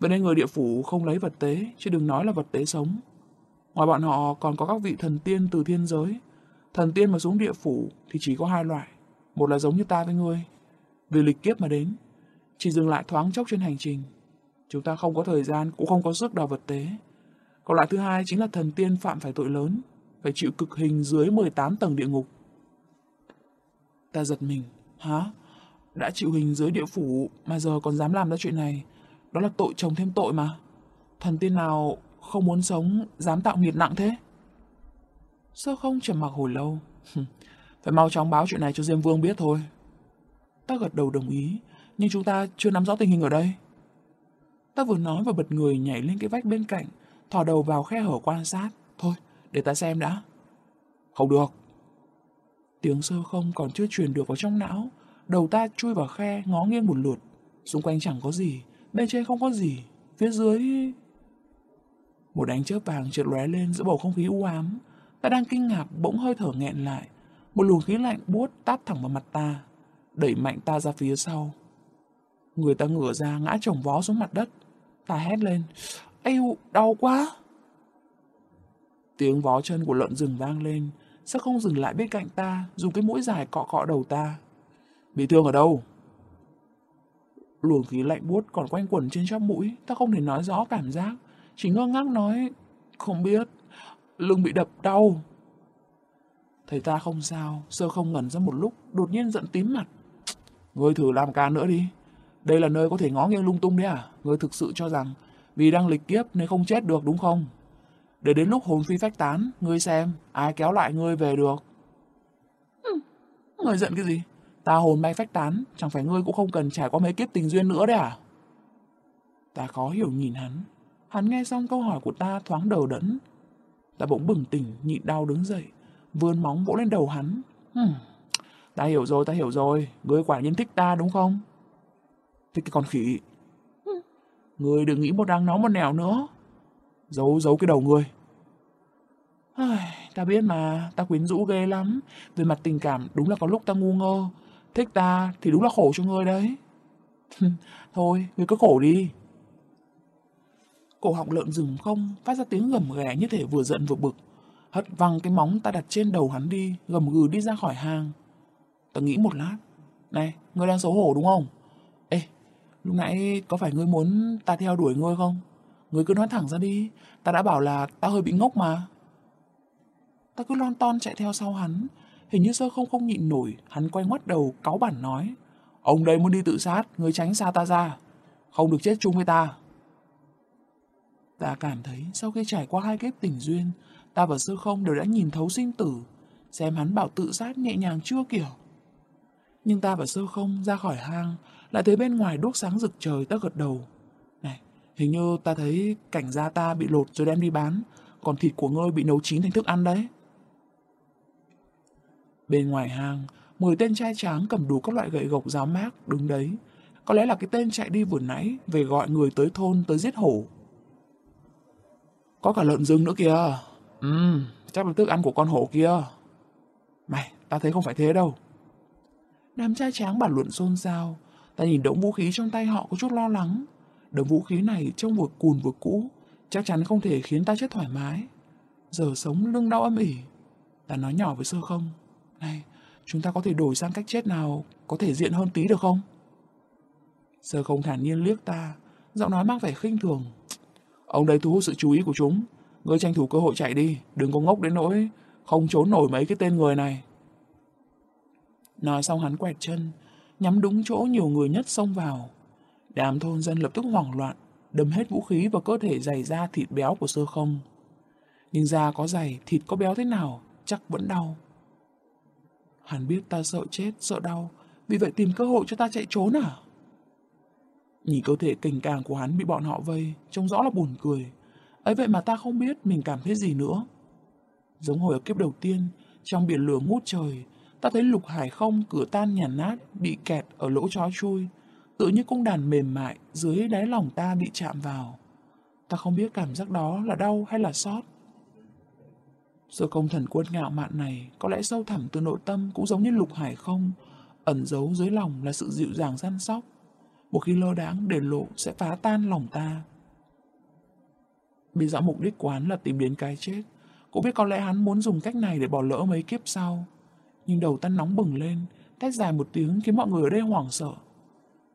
Vậy nên người địa phủ không lấy vật tế, chứ đừng nói là vật tế sống. Ngoài bọn họ còn có các vị thần tiên từ thiên giới. Thần tiên mà xuống địa phủ thì chỉ có hai loại. Một là giống như ta với ngươi. Vì lịch kiếp mà đến. Chỉ dừng lại thoáng chốc trên hành trình. Chúng ta không có thời gian, cũng không có sức đào vật tế. Còn loại thứ hai chính là thần tiên phạm phải tội lớn. Phải chịu cực hình dưới 18 tầng địa ngục. Ta giật mình. Hả? Đã chịu hình dưới địa phủ mà giờ còn dám làm ra chuyện này. Đó là tội chồng thêm tội mà. Thần tiên nào không muốn sống, dám tạo nghiệt nặng thế? Sơ không trầm mặc hồi lâu. Phải mau chóng báo chuyện này cho Diêm Vương biết thôi. Ta gật đầu đồng ý, nhưng chúng ta chưa nắm rõ tình hình ở đây. Ta vừa nói và bật người nhảy lên cái vách bên cạnh, thò đầu vào khe hở quan sát. Thôi, để ta xem đã. Không được. Tiếng sơ không còn chưa truyền được vào trong não. Đầu ta chui vào khe, ngó nghiêng một lượt. Xung quanh chẳng có gì, bên trên không có gì. Phía dưới... Một ánh chớp vàng chợt lóe lên giữa bầu không khí u ám. Ta đang kinh ngạc bỗng hơi thở nghẹn lại. Một luồng khí lạnh buốt tát thẳng vào mặt ta, đẩy mạnh ta ra phía sau. Người ta ngửa ra ngã chồng vó xuống mặt đất. Ta hét lên. Ây đau quá! Tiếng vó chân của lợn rừng vang lên. Sao không dừng lại bên cạnh ta, dùng cái mũi dài cọ cọ đầu ta? Bị thương ở đâu? Luồng khí lạnh buốt còn quanh quẩn trên chóp mũi, ta không thể nói rõ cảm giác. Chỉ ngơ ngác nói, không biết, lưng bị đập đau. Thấy ta không sao, sơ không ngẩn ra một lúc, đột nhiên giận tím mặt. Ngươi thử làm ca nữa đi. Đây là nơi có thể ngó nghiêng lung tung đấy à? Ngươi thực sự cho rằng vì đang lịch kiếp nên không chết được đúng không? Để đến lúc hồn phi phách tán, ngươi xem, ai kéo lại ngươi về được. Ừ, ngươi giận cái gì? Ta hồn bay phách tán, chẳng phải ngươi cũng không cần trải qua mấy kiếp tình duyên nữa đấy à? Ta khó hiểu nhìn hắn. Hắn nghe xong câu hỏi của ta thoáng đầu đẫn. Ta bỗng bừng tỉnh, nhịn đau đứng dậy, vươn móng vỗ lên đầu hắn. Hmm, ta hiểu rồi, ta hiểu rồi, ngươi quả nhiên thích ta đúng không? Thích cái con khỉ. Hmm, ngươi đừng nghĩ một đang nóng một nẻo nữa. Giấu giấu cái đầu ngươi. Ta biết mà, ta quyến rũ ghê lắm. Về mặt tình cảm đúng là có lúc ta ngu ngơ. Thích ta thì đúng là khổ cho ngươi đấy. Thôi, ngươi cứ khổ đi. Cổ họng lợn rừng không phát ra tiếng gầm ghè như thể vừa giận vừa bực. Hất văng cái móng ta đặt trên đầu hắn đi, gầm gừ đi ra khỏi hang. Ta nghĩ một lát. Này, ngươi đang xấu hổ đúng không? Ê, lúc nãy có phải ngươi muốn ta theo đuổi ngươi không? Ngươi cứ nói thẳng ra đi, ta đã bảo là ta hơi bị ngốc mà. Ta cứ lon ton chạy theo sau hắn, hình như sơ không không nhịn nổi, hắn quay ngoắt đầu cáu bản nói. Ông đây muốn đi tự sát, ngươi tránh xa ta ra, không được chết chung với ta. Ta cảm thấy sau khi trải qua hai kiếp tình duyên, ta và sư không đều đã nhìn thấu sinh tử, xem hắn bảo tự sát nhẹ nhàng chưa kiểu. Nhưng ta và sư không ra khỏi hang, lại thấy bên ngoài đuốc sáng rực trời ta gật đầu. Này, hình như ta thấy cảnh da ta bị lột rồi đem đi bán, còn thịt của ngươi bị nấu chín thành thức ăn đấy. Bên ngoài hang, mười tên trai tráng cầm đủ các loại gậy gộc giáo mát đứng đấy. Có lẽ là cái tên chạy đi vừa nãy về gọi người tới thôn tới giết hổ. Có cả lợn rừng nữa kìa. Ừ, chắc là thức ăn của con hổ kia. Mày, ta thấy không phải thế đâu. Đám trai tráng bàn luận xôn xao. Ta nhìn đống vũ khí trong tay họ có chút lo lắng. Đống vũ khí này trông vừa cùn vừa cũ, chắc chắn không thể khiến ta chết thoải mái. Giờ sống lưng đau âm ỉ. Ta nói nhỏ với sơ không. Này, chúng ta có thể đổi sang cách chết nào có thể diện hơn tí được không? Sơ không thản nhiên liếc ta, giọng nói mang vẻ khinh thường. Ông đây thu hút sự chú ý của chúng. Ngươi tranh thủ cơ hội chạy đi, đừng có ngốc đến nỗi không trốn nổi mấy cái tên người này. Nói xong hắn quẹt chân, nhắm đúng chỗ nhiều người nhất xông vào. Đám thôn dân lập tức hoảng loạn, đâm hết vũ khí vào cơ thể dày da thịt béo của sơ không. Nhưng da có dày, thịt có béo thế nào, chắc vẫn đau. Hắn biết ta sợ chết, sợ đau, vì vậy tìm cơ hội cho ta chạy trốn à? Nhìn cơ thể cành càng của hắn bị bọn họ vây, trông rõ là buồn cười. ấy vậy mà ta không biết mình cảm thấy gì nữa. Giống hồi ở kiếp đầu tiên, trong biển lửa ngút trời, ta thấy lục hải không cửa tan nhàn nát, bị kẹt ở lỗ chó chui, tự như cung đàn mềm mại dưới đáy lòng ta bị chạm vào. Ta không biết cảm giác đó là đau hay là xót. Sự công thần quân ngạo mạn này có lẽ sâu thẳm từ nội tâm cũng giống như lục hải không, ẩn giấu dưới lòng là sự dịu dàng săn sóc. Một khi lơ đáng để lộ sẽ phá tan lòng ta. Biết rõ mục đích của hắn là tìm đến cái chết, cũng biết có lẽ hắn muốn dùng cách này để bỏ lỡ mấy kiếp sau. Nhưng đầu ta nóng bừng lên, thét dài một tiếng khiến mọi người ở đây hoảng sợ.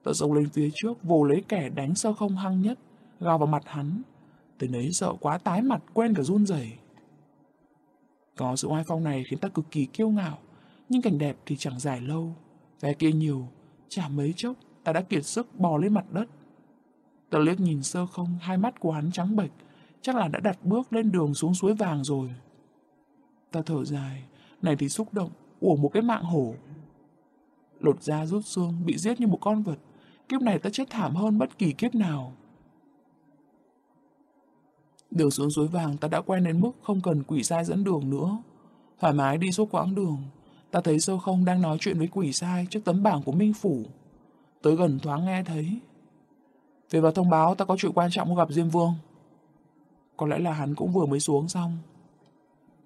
Tớ xông lên phía trước, vồ lấy kẻ đánh sơ không hăng nhất, gào vào mặt hắn. Tên ấy sợ quá tái mặt, quen cả run rẩy. Có sự oai phong này khiến ta cực kỳ kiêu ngạo, nhưng cảnh đẹp thì chẳng dài lâu. Vẻ kia nhiều, chả mấy chốc, ta đã kiệt sức bò lên mặt đất. Ta liếc nhìn sơ không, hai mắt của hắn trắng bệch, chắc là đã đặt bước lên đường xuống suối vàng rồi. Ta thở dài, này thì xúc động, ủa một cái mạng hổ. Lột da rút xương, bị giết như một con vật. Kiếp này ta chết thảm hơn bất kỳ kiếp nào. Đường xuống suối vàng ta đã quen đến mức không cần quỷ sai dẫn đường nữa. Thoải mái đi suốt quãng đường, ta thấy sơ không đang nói chuyện với quỷ sai trước tấm bảng của Minh Phủ. Tới gần thoáng nghe thấy. Về vào thông báo ta có chuyện quan trọng muốn gặp Diêm Vương. Có lẽ là hắn cũng vừa mới xuống xong.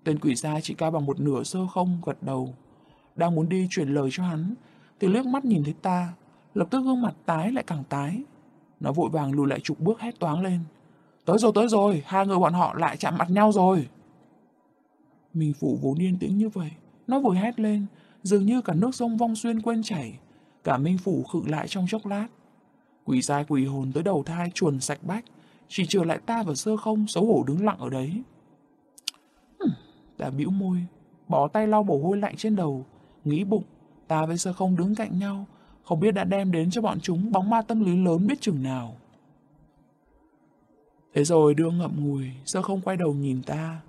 Tên quỷ sai chỉ cao bằng một nửa sơ không gật đầu. Đang muốn đi chuyển lời cho hắn, thì liếc mắt nhìn thấy ta, lập tức gương mặt tái lại càng tái. Nó vội vàng lùi lại chục bước hét toáng lên. Tới rồi, tới rồi, hai người bọn họ lại chạm mặt nhau rồi. Mình phủ vốn yên tĩnh như vậy, nó vừa hét lên, dường như cả nước sông vong xuyên quên chảy. Cả Minh Phủ khựng lại trong chốc lát. Quỷ sai quỷ hồn tới đầu thai chuồn sạch bách, chỉ trừ lại ta và sơ không xấu hổ đứng lặng ở đấy. Ta bĩu môi, bỏ tay lau mồ hôi lạnh trên đầu, nghĩ bụng, ta với sơ không đứng cạnh nhau, không biết đã đem đến cho bọn chúng bóng ma tâm lý lớn biết chừng nào. Thế rồi đưa ngậm ngùi, sơ không quay đầu nhìn ta,